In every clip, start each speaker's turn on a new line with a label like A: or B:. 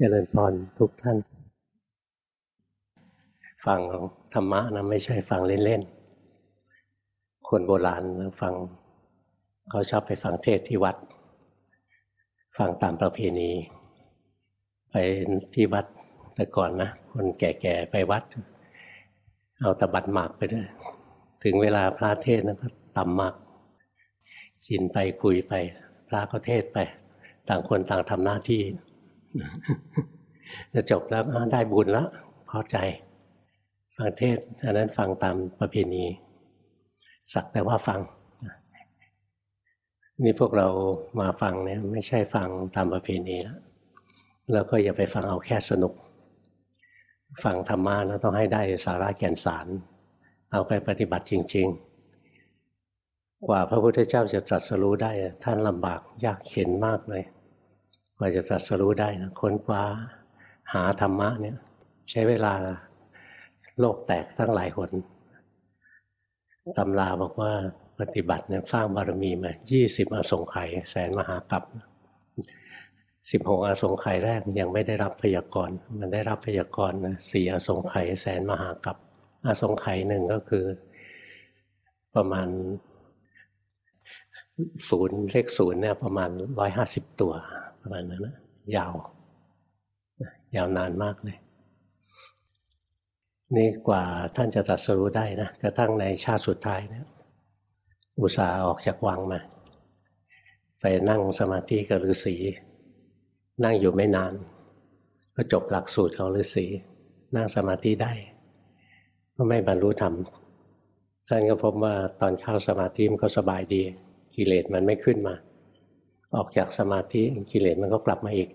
A: เจริญพรทุกท่าน ฟังธรรมะนะไม่ใช่ฟังเล่นๆ คนโบราณฟังเขาชอบไปฟังเทศที่วัด ฟังตามประเพณี ไปที่วัดแต่ก่อนนะ คนแก่ๆ ไปวัด เอาตะบัดหมากไปด้วย ถึงเวลาพระเทศนะก็ตำหมากจินไปคุยไป พระก็เทศไป ต่างคนต่างทำหน้าที่ จะจบแล้วได้บุญแล้วพอใจ ฟังเทศอันนั้นฟังตามประเพณีสักแต่ว่าฟังนี่พวกเรามาฟังเนี่ยไม่ใช่ฟังตามประเพณีแล้วแล้วก็อย่าไปฟังเอาแค่สนุก ฟังธรรมะนะต้องให้ได้สาระแก่นสาร เอาไปปฏิบัติจริง ๆ กว่าพระพุทธเจ้าจะตรัสรู้ได้ท่านลำบากยากเข็นมากเลย กว่าจะตรัสรู้ได้นะค้นคว้าหาธรรมะเนี่ย ใช้เวลาโลกแตกตั้งหลายคนตำราบอกว่าปฏิบัติเนี่ยสร้างบารมีมายี่สิบอสงไขยแสนมหากรัปสิบหกอสงไขยแรกยังไม่ได้รับพยากรณ์ มันได้รับพยากรณ์นะสี่อสงไขยแสนมหากรัปอสงไขยหนึ่งก็คือ ประมาณศูนย์เลขศูนย์เนี่ยประมาณร้อยห้าสิบตัว ประมาณนั้นนะยาว ยาวนานมากเลย นี่กว่าท่านจะตรัสรู้ได้นะกระทั่งในชาติสุดท้ายเนะอุตส่าห์ออกจากวังมา ไปนั่งสมาธิกับฤาษีนั่งอยู่ไม่นาน ก็จบหลักสูตรของฤาษีนั่งสมาธิได้ก็ไม่บรรลุธรรมท่านก็พบว่าตอนเข้าสมาธิมันก็สบายดี กิเลสมันไม่ขึ้นมา ออกจากสมาธิกิเลสมันก็กลับมาอีก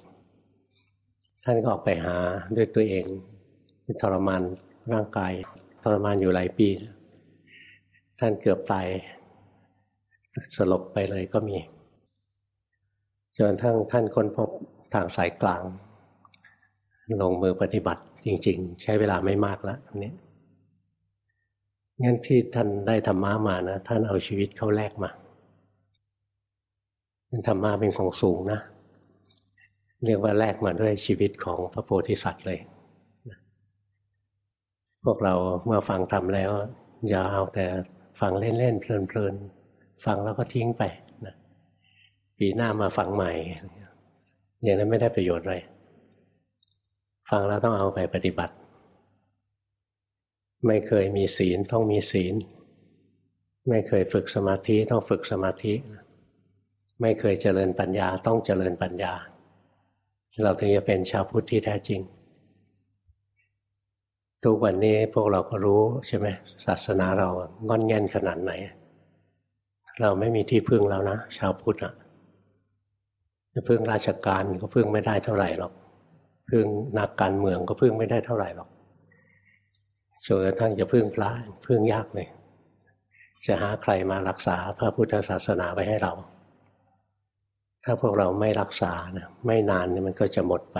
A: ท่านก็ออกไปหาด้วยตัวเองทรมานร่างกายทรมานอยู่หลายปี ท่านเกือบตายสลบไปเลยก็มี จนทั้งท่านค้นพบทางสายกลาง ลงมือปฏิบัติจริง ๆ ใช้เวลาไม่มากแล้วนี้งั้นที่ท่านได้ธรรมะมานะ ท่านเอาชีวิตเข้าแลกมา ธรรมะเป็นของสูงนะ เรียกว่าแลกมาด้วยชีวิตของพระโพธิสัตว์เลย พวกเราเมื่อฟังทำแล้ว อย่าเอาแต่ฟังเล่นๆเพลินๆฟังแล้วก็ทิ้งไปนะปีหน้ามาฟังใหม่ อย่างนั้นไม่ได้ประโยชน์อะไรฟังแล้วต้องเอาไปปฏิบัติ ไม่เคยมีศีลต้องมีศีล ไม่เคยฝึกสมาธิต้องฝึกสมาธิ ไม่เคยเจริญปัญญาต้องเจริญปัญญา เราถึงจะเป็นชาวพุทธที่แท้จริง ทุกวันนี้พวกเราก็รู้ใช่ไหมศาสนาเรางอนแง่นขนาดไหน เราไม่มีที่พึ่งแล้วนะชาวพุทธอะจะพึ่งราชการก็พึ่งไม่ได้เท่าไหร่หรอกพึ่งนักการเมืองก็พึ่งไม่ได้เท่าไหร่หรอกจนกระทั่งจะพึ่งพระพึ่งยากเลย จะหาใครมารักษาพระพุทธศาสนาไว้ให้เรา ถ้าพวกเราไม่รักษานะไม่นานมันก็จะหมดไป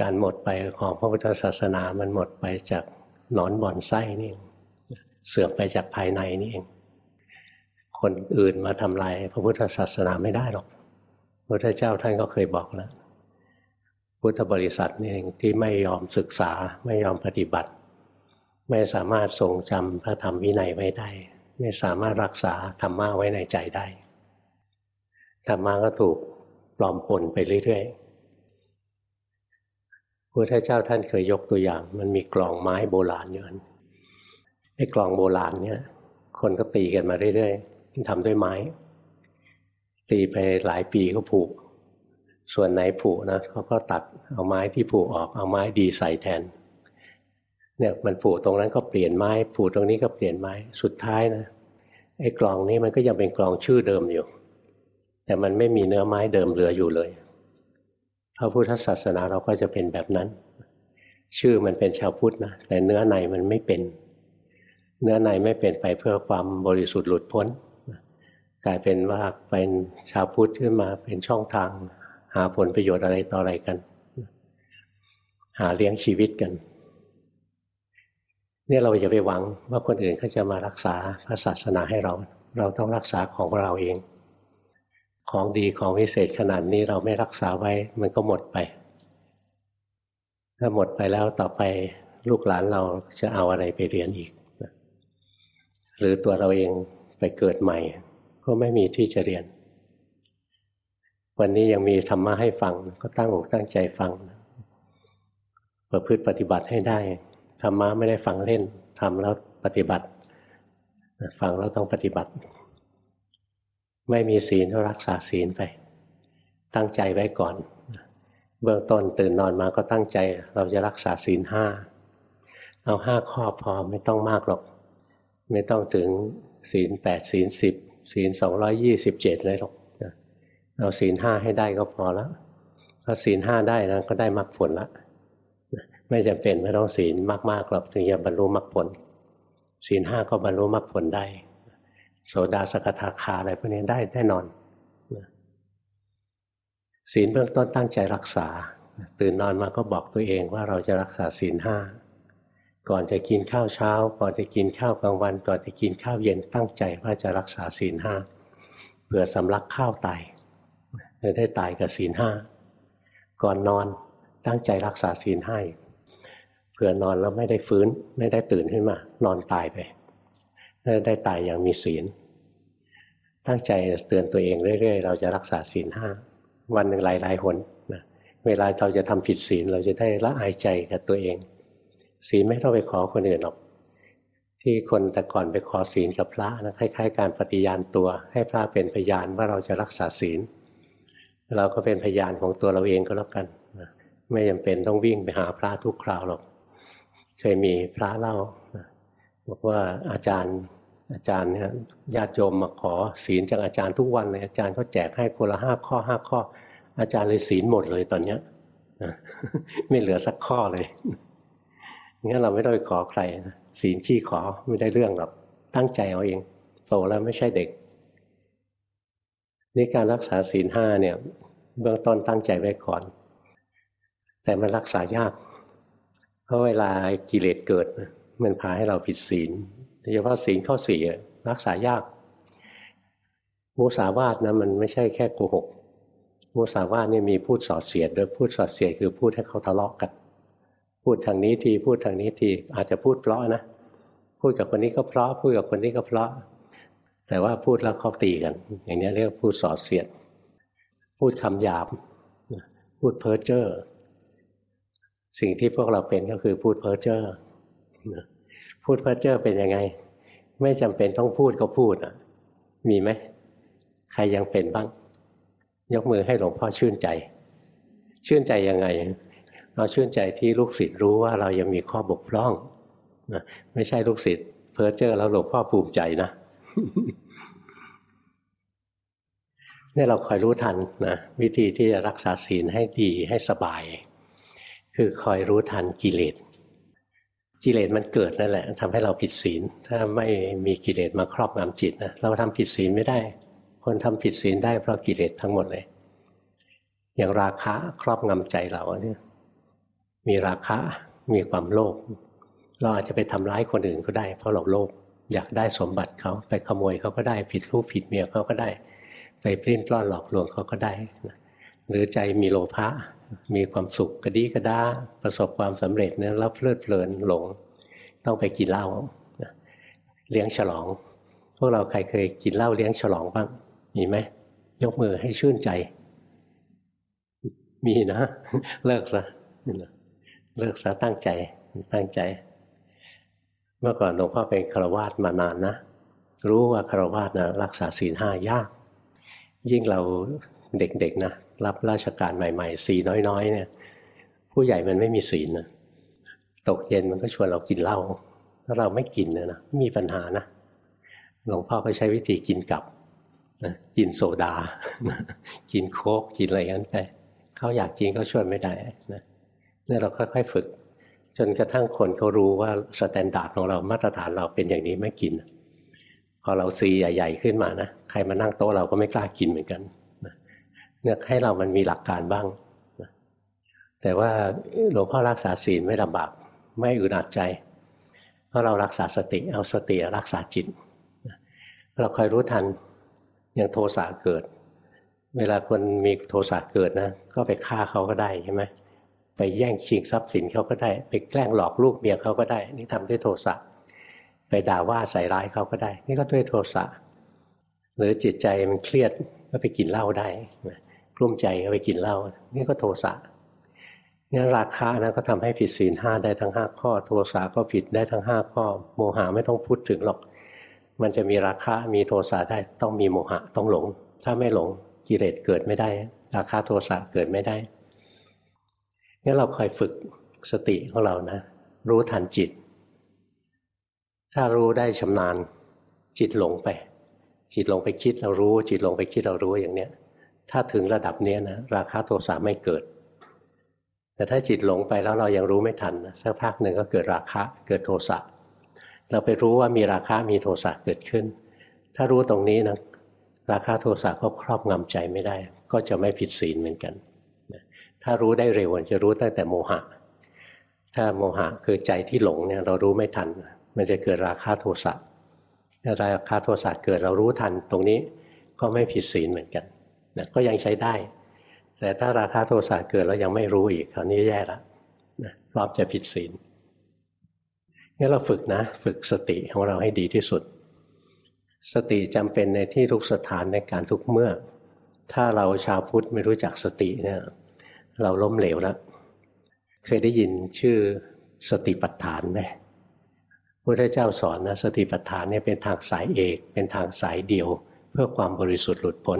A: การหมดไปของพระพุทธศาสนามันหมดไปจากหนอนบ่อนไส้นี่เสื่อมไปจากภายในนี่เอง คนอื่นมาทำลายพระพุทธศาสนาไม่ได้หรอกพระพุทธเจ้าท่านก็เคยบอกแล้วพุทธบริษัทนี่เองที่ไม่ยอมศึกษาไม่ยอมปฏิบัติ ไม่สามารถทรงจำพระธรรมวินัยไว้ได้ ไม่สามารถรักษาธรรมะไว้ในใจได้ ธรรมะก็ถูกปลอมปนไปเรื่อยๆพุทธเจ้าท่านเคยยกตัวอย่าง มันมีกล่องไม้โบราณอยู่ไอ้กล่องโบราณเนี่ยคนก็ตีกันมาเรื่อยๆทำด้วยไม้ ตีไปหลายปีก็ผุส่วนไหนผุนะเขาก็ตัดเอาไม้ที่ผุออกเอาไม้ดีใส่แทน เนี่ยมันผุตรงนั้นก็เปลี่ยนไม้ผุตรงนี้ก็เปลี่ยนไม้สุดท้ายนะไอ้กลองนี้มันก็ยังเป็นกลองชื่อเดิมอยู่ แต่มันไม่มีเนื้อไม้เดิมเหลืออยู่เลย พระพุทธศาสนาเราก็จะเป็นแบบนั้น ชื่อมันเป็นชาวพุทธนะแต่เนื้อในมันไม่เป็น เนื้อในไม่เป็นไปเพื่อความบริสุทธิ์หลุดพ้น กลายเป็นว่าเป็นชาวพุทธขึ้นมาเป็นช่องทางหาผลประโยชน์อะไรต่ออะไรกัน หาเลี้ยงชีวิตกันเนี่ยเราอย่าไปหวังว่าคนอื่นเขาจะมารักษาพระศาสนาให้เรา เราต้องรักษาของเราเอง ของดีของวิเศษขนาดนี้เราไม่รักษาไว้ มันก็หมดไป ถ้าหมดไปแล้วต่อไปลูกหลานเราจะเอาอะไรไปเรียนอีก หรือตัวเราเองไปเกิดใหม่ ก็ไม่มีที่จะเรียน วันนี้ยังมีธรรมะให้ฟัง ก็ตั้งอกตั้งใจฟัง ประพฤติปฏิบัติให้ได้ ธรรมะไม่ได้ฟังเล่นทำแล้วปฏิบัติ ฟังแล้วต้องปฏิบัติ ไม่มีศีลก็รักษาศีลไป ตั้งใจไว้ก่อน เบื้องต้นตื่นนอนมาก็ตั้งใจ เราจะรักษาศีลห้าเอาห้าข้อพอไม่ต้องมากหรอก ไม่ต้องถึงศีลแปดศีลสิบศีลสองร้อยยี่สิบเจ็ดเลยหรอกเอาศีลห้าให้ได้ก็พอแล้วถ้าศีลห้าได้นะก็ได้มรรคผลละไม่จำเป็นไม่ต้องศีลมากๆหรอกถึงจะบรรลุมรรคผลศีลห้าก็บรรลุมรรคผลได้ โสดาสกทาคาอะไรพวกนี้ได้แน่นอนศีลเบื้องต้นตั้งใจรักษา ตื่นนอนมาก็บอกตัวเองว่าเราจะรักษาศีลห้าก่อนจะกินข้าวเช้า ก่อนจะกินข้าวกลางวัน ก่อนจะกินข้าวเย็นตั้งใจว่าจะรักษาศีลห้าเผื่อสำลักข้าวตายจะได้ตายกับศีลห้าก่อนนอนตั้งใจรักษาศีลห้าเผื่อนอนแล้วไม่ได้ฟื้นไม่ได้ตื่นขึ้นมา นอนตายไป ได้ตายอย่างมีศีล ตั้งใจเตือนตัวเองเรื่อยๆ เราจะรักษาศีลห้าวันหนึ่งหลายๆหนนะเวลาเราจะทำผิดศีลเราจะได้ละอายใจกับตัวเอง ศีลไม่ต้องไปขอคนอื่นหรอก ที่คนแต่ก่อนไปขอศีลกับพระนะคล้ายๆ การปฏิญาณตัว ให้พระเป็นพยานว่าเราจะรักษาศีล เราก็เป็นพยานของตัวเราเองก็แล้วกันนะไม่จำเป็นต้องวิ่งไปหาพระทุกคราวหรอก เคยมีพระเล่า บอกว่าอาจารย์ อาจารย์เนี่ยญาติโยมมาขอศีลจากอาจารย์ทุกวันเลยอาจารย์ก็แจกให้คนละห้าข้อห้าข้อ อาจารย์เลยศีลหมดเลยตอนเนี้ยไม่เหลือสักข้อเลยงั้นเราไม่ต้องไปขอใครศีลขี้ขอไม่ได้เรื่องหรอกตั้งใจเอาเองโตแล้วไม่ใช่เด็กนี่การรักษาศีลห้าเนี่ย เบื้องต้นตั้งใจไว้ก่อน แต่มันรักษายาก เพราะเวลากิเลสเกิด มันพาให้เราผิดศีล โดยเฉพาะศีลข้อสี่รักษายากมุสาวาทนะมันไม่ใช่แค่โกหกมุสาวาทนี่ยมีพูดสอดเสียดโดยพูดสอดเสียดคือพูดให้เขาทะเลาะกกัน พูดทางนี้ทีพูดทางนี้ทีอาจจะพูดเพราะนะพูดกับคนนี้ก็เพราะพูดกับคนนี้ก็เพราะ แต่ว่าพูดแล้วเขาตีกัน อย่างนี้เรียกพูดสอดเสียด พูดคำหยาบพูดเพ้อเจ้อสิ่งที่พวกเราเป็นก็คือพูดเพ้อเจ้อ พูดเพ้อเจ้อเป็นยังไง ไม่จำเป็นต้องพูดก็พูดอะ มีไหมใครยังเป็นบ้าง ยกมือให้หลวงพ่อชื่นใจ ชื่นใจยังไง เราชื่นใจที่ลูกศิษย์รู้ว่าเรายังมีข้อบกพร่องนะไม่ใช่ลูกศิษย์เพ้อเจ้อแล้วหลวงพ่อภูมิใจนะนี่เราคอยรู้ทันนะวิธีที่จะรักษาศีลให้ดีให้สบาย คือคอยรู้ทันกิเลส กิเลสมันเกิดนั่นแหละทำให้เราผิดศีล ถ้าไม่มีกิเลสมาครอบงำจิตนะเราทำผิดศีลไม่ได้ คนทำผิดศีลได้เพราะกิเลสทั้งหมดเลย อย่างราคะครอบงำใจเราเนี่ยมีราคะมีความโลภเราอาจจะไปทำร้ายคนอื่นก็ได้ เพราะเราโลภอยากได้สมบัติเขาไปขโมยเขาก็ได้ผิดรูปผิดเมียเขาก็ได้ ไปปลิ้นปล้อนหลอกลวงเขาก็ได้ หรือใจมีโลภะ มีความสุขกระดีกระดาประสบความสำเร็จเนี่ยแล้วเพลิดเพลินหลงต้องไปกินเหล้าเลี้ยงฉลอง พวกเราใครเคยกินเหล้าเลี้ยงฉลองบ้างมีไหมยกมือให้ชื่นใจ มีนะ เลิกซะเลิกซะตั้งใจ ตั้งใจ เมื่อก่อนหลวงพ่อเป็นคารวาสมานานนะรู้ว่าคารวาสนะรักษาศีลห้ายาก ยิ่งเราเด็กๆนะ รับราชการใหม่ๆซีน้อยๆเนี่ย ผู้ใหญ่มันไม่มีศีลนะตกเย็นมันก็ชวนเรากินเหล้าถ้าเราไม่กินเนะนะมีปัญหานะหลวงพ่อก็ใช้วิธีกินกับนะกินโซดา กินโค้กกินอะไรกันไปเขาอยากกินก็ช่วยไม่ได้นะนี่เราค่อยๆฝึก จนกระทั่งคนเขารู้ว่า standard ของเรามาตรฐานเราเป็นอย่างนี้ไม่กิน พอเราซีใหญ่ๆขึ้นมานะใครมานั่งโต๊ะเราก็ไม่กล้ากินเหมือนกัน เนี่ยให้เรามันมีหลักการบ้างแต่ว่าหลวงพ่อรักษาศีลไม่ลำบากไม่อึดอัดใจ เพราะเรารักษาสติเอาสติรักษาจิต เราคอยรู้ทันอย่างโทสะเกิด เวลาคนมีโทสะเกิดนะ ก็ไปฆ่าเขาก็ได้ใช่ไหมไปแย่งชิงทรัพย์สินเขาก็ได้ ไปแกล้งหลอกลูกเมียเขาก็ได้ นี่ทำด้วยโทสะไปด่าว่าใส่ร้ายเขาก็ได้ นี่ก็ด้วยโทสะหรือจิตใจมันเครียดก็ไปกินเหล้าได้ กลุ้มใจก็ไปกินเหล้านี่ก็โทสะนี่ราคานะก็ทำให้ผิดศีลห้าได้ทั้งห้าข้อ โทสะก็ผิดได้ทั้งห้าข้อ โมหะไม่ต้องพูดถึงหรอก มันจะมีราคะมีโทสะได้ต้องมีโมหะต้องหลง ถ้าไม่หลงกิเลสเกิดไม่ได้ ราคาโทสะเกิดไม่ได้งั้นเราคอยฝึกสติของเรานะ รู้ทันจิต ถ้ารู้ได้ชำนาญจิตหลงไป จิตหลงไปคิดเรารู้ จิตหลงไปคิดเรารู้อย่างเนี้ย ถ้าถึงระดับนี้นะราคาโทสะไม่เกิด แต่ถ้าจิตหลงไปแล้วเรายังรู้ไม่ทันสักพักหนึ่งก็เกิดราคะเกิดโทสะเราไปรู้ว่ามีราคะมีโทสะเกิดขึ้น ถ้ารู้ตรงนี้นะราคาโทสะก็ครอบงำใจไม่ได้ ก็จะไม่ผิดศีลเหมือนกัน ถ้ารู้ได้เร็วจะรู้ตั้งแต่โมหะ ถ้าโมหะคือใจที่หลงเนี่ยเรารู้ไม่ทัน มันจะเกิดราคาโทสะถ้าราคาโทสะเกิดเรารู้ทันตรงนี้ก็ไม่ผิดศีลเหมือนกัน นะก็ยังใช้ได้ แต่ถ้าราคาโทสะเกิดแล้วยังไม่รู้อีกคราวนี้แย่ละนะรอบจะผิดศีลงั้นเราฝึกนะ ฝึกสติของเราให้ดีที่สุด สติจำเป็นในที่ทุกสถานในการทุกเมื่อ ถ้าเราชาวพุทธไม่รู้จักสติเนี่ยเราล้มเหลวแล้วเคยได้ยินชื่อสติปัฏฐานไหมพระเจ้าสอนนะสติปัฏฐานเนี่ยเป็นทางสายเอก เป็นทางสายเดียว เพื่อความบริสุทธิ์หลุดพ้น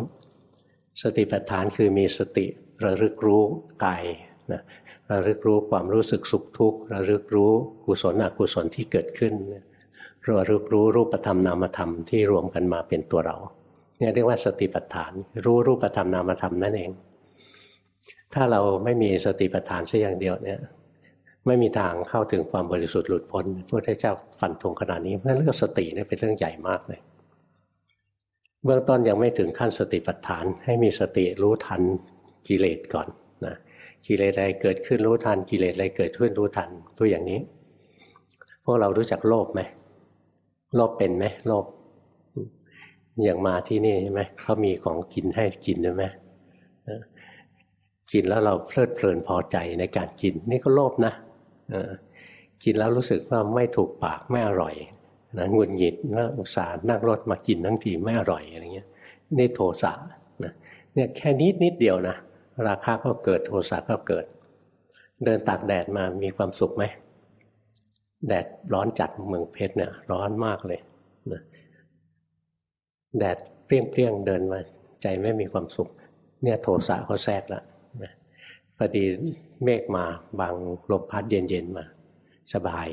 A: สติปัฏฐานคือมีสติระลึกรู้กายนะระลึกรู้ความรู้สึกสุขทุกข์ระลึกรู้กุศลอกุศลที่เกิดขึ้นระลึกรู้รูปธรรมนามธรรมที่รวมกันมาเป็นตัวเราเนี่ยเรียกว่าสติปัฏฐาน รู้รูปธรรมนามธรรมนั่นเอง ถ้าเราไม่มีสติปัฏฐานสักอย่างเดียวเนี่ยไม่มีทางเข้าถึงความบริสุทธิ์หลุดพ้นพระพุทธเจ้าฟันธงขนาดนี้เพราะเรื่องสติเนี่ยเป็นเรื่องใหญ่มากเลย เบื้องต้นยังไม่ถึงขั้นสติปัฏฐาน ให้มีสติรู้ทันกิเลสก่อนนะกิเลสอะไรเกิดขึ้นรู้ทันกิเลสอะไรเกิดขึ้นรู้ทันตัวอย่างนี้ พวกเรารู้จักโลภไหมโลภเป็นไหมโลภอย่างมาที่นี่ใช่ไหมเขามีของกินให้กินใช่ไหมกินแล้วเราเพลิดเพลินพอใจในการกิน นี่ก็โลภนะกินแล้วรู้สึกว่าไม่ถูกปากไม่อร่อย นะงุนหงิดแล้วอุตส่าห์นั่งรถมากินทั้งทีไม่อร่อยอะไรเงี้ยนี่โทสะนะเนี่ยแค่นิดนิดเดียวนะราคาก็เกิดโทสะก็เกิด เดินตากแดดมามีความสุขไหมแดดร้อนจัดเมืองเพชรเนี่ย ร้อนมากเลยนะแดดเปรี้ยงๆเดินมาใจไม่มีความสุข เนี่ยโทสะเขาแทรกแล้วพอดีเมฆมาบางลมพัดเย็นๆมา สบาย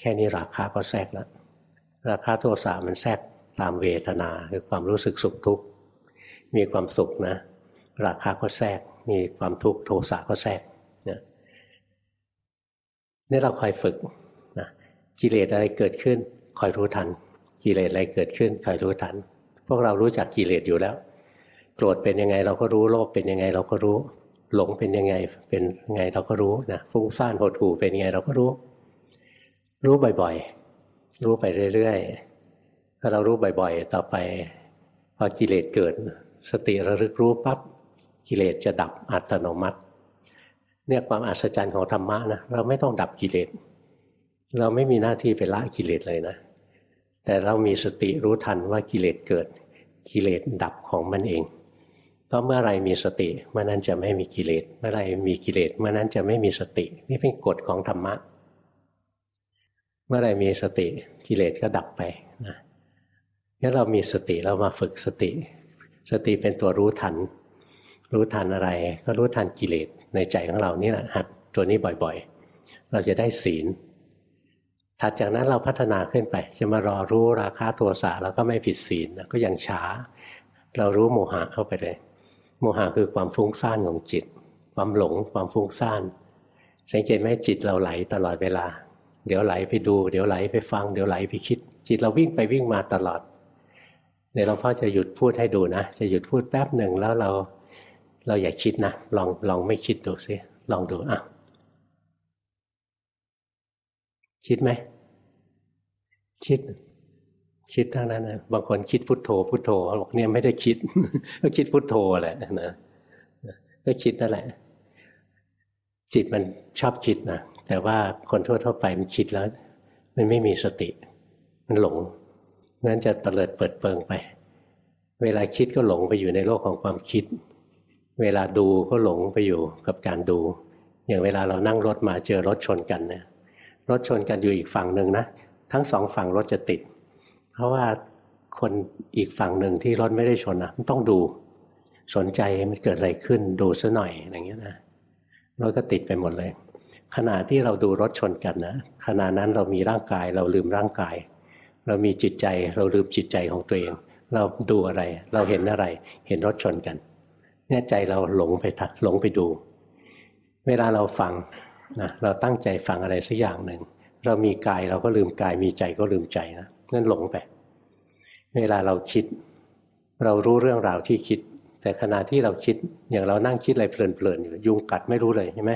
A: แค่นี้ราคาก็แทรกแล้ว ราคาโทสะมันแทรกตามเวทนาคือความรู้สึกสุขทุกข์มีความสุขนะ ราคาก็แทรก มีความทุกข์โทสะก็แทรกเนี่ยนี่เราคอยฝึกนะกิเลสอะไรเกิดขึ้นคอยรู้ทัน กิเลสอะไรเกิดขึ้นคอยรู้ทัน พวกเรารู้จักกิเลสอยู่แล้ว โกรธเป็นยังไงเราก็รู้โลภเป็นยังไงเราก็รู้ หลงเป็นยังไงเป็นไงเราก็รู้นะฟุ้งซ่านหดหู่เป็นยังไงเราก็รู้ รู้บ่อยๆ รู้ไปเรื่อยๆ ถ้าเรารู้บ่อยๆ ต่อไป พอกิเลสเกิด สติระลึกรู้ปั๊บกิเลสจะดับอัตโนมัติ เนี่ยความอัศจรรย์ของธรรมะนะเราไม่ต้องดับกิเลส เราไม่มีหน้าที่ไปละกิเลสเลยนะ แต่เรามีสติรู้ทันว่ากิเลสเกิด กิเลสดับของมันเองเพราะเมื่อไรมีสติเมื่อนั้นจะไม่มีกิเลส เมื่อไรมีกิเลสเมื่อนั้นจะไม่มีสติ นี่เป็นกฎของธรรมะ เมื่อไรมีสติกิเลสก็ดับไปนะงั้นเรามีสติเรามาฝึกสติ สติเป็นตัวรู้ทัน รู้ทันอะไร ก็รู้ทันกิเลสในใจของเรานี่แหละหัดตัวนี้บ่อยๆ เราจะได้ศีลถัดจากนั้นเราพัฒนาขึ้นไป จะมารอรู้ราคาโทสะแล้วก็ไม่ผิดศีลก็ยังช้า เรารู้โมหะเข้าไปเลย โมหะคือความฟุ้งซ่านของจิต ความหลงความฟุ้งซ่านสังเกตไหมจิตเราไหลตลอดเวลา เดี๋ยวไหลไปดู เดี๋ยวไหลไปฟัง เดี๋ยวไหลไปคิด จิตเราวิ่งไปวิ่งมาตลอดเดี๋ยวเราพ่อจะหยุดพูดให้ดูนะ จะหยุดพูดแป๊บหนึ่งแล้วเราเราอย่าคิดนะ ลองลองไม่คิดดูสิลองดูอะคิดไหม คิด คิดทั้งนั้นนะบางคนคิดพุทโธพุทโธบอกเนี่ยไม่ได้คิด ก็คิดพุทโธแหละนะก็คิดนั่นแหละ จิตมันชอบคิดนะ แต่ว่าคนทั่วๆไปมันคิดแล้ว มันไม่มีสติ มันหลงนั้นจะเตลิดเปิดเปิงไป เวลาคิดก็หลงไปอยู่ในโลกของความคิด เวลาดูก็หลงไปอยู่กับการดู อย่างเวลาเรานั่งรถมาเจอรถชนกันเนี่ยรถชนกันอยู่อีกฝั่งหนึ่งนะทั้งสองฝั่งรถจะติด เพราะว่าคนอีกฝั่งหนึ่งที่รถไม่ได้ชนนะมันต้องดู สนใจมันเกิดอะไรขึ้นดูซะหน่อยอย่างเงี้ยนะรถก็ติดไปหมดเลย ขณะที่เราดูรถชนกันนะขณะนั้นเรามีร่างกาย เราลืมร่างกาย เรามีจิตใจ เราลืมจิตใจของตัวเอง เราดูอะไร เราเห็นอะไร เห็นรถชนกันเนี่ยใจเราหลงไปทักหลงไปดู เวลาเราฟังนะเราตั้งใจฟังอะไรสักอย่างหนึ่งเรามีกายเราก็ลืมกายมีใจก็ลืมใจนะนั่นหลงไป เวลาเราคิด เรารู้เรื่องราวที่คิด แต่ขณะที่เราคิดอย่างเรานั่งคิดอะไรเพลินๆอยู่ยุงกัดไม่รู้เลยใช่ไหม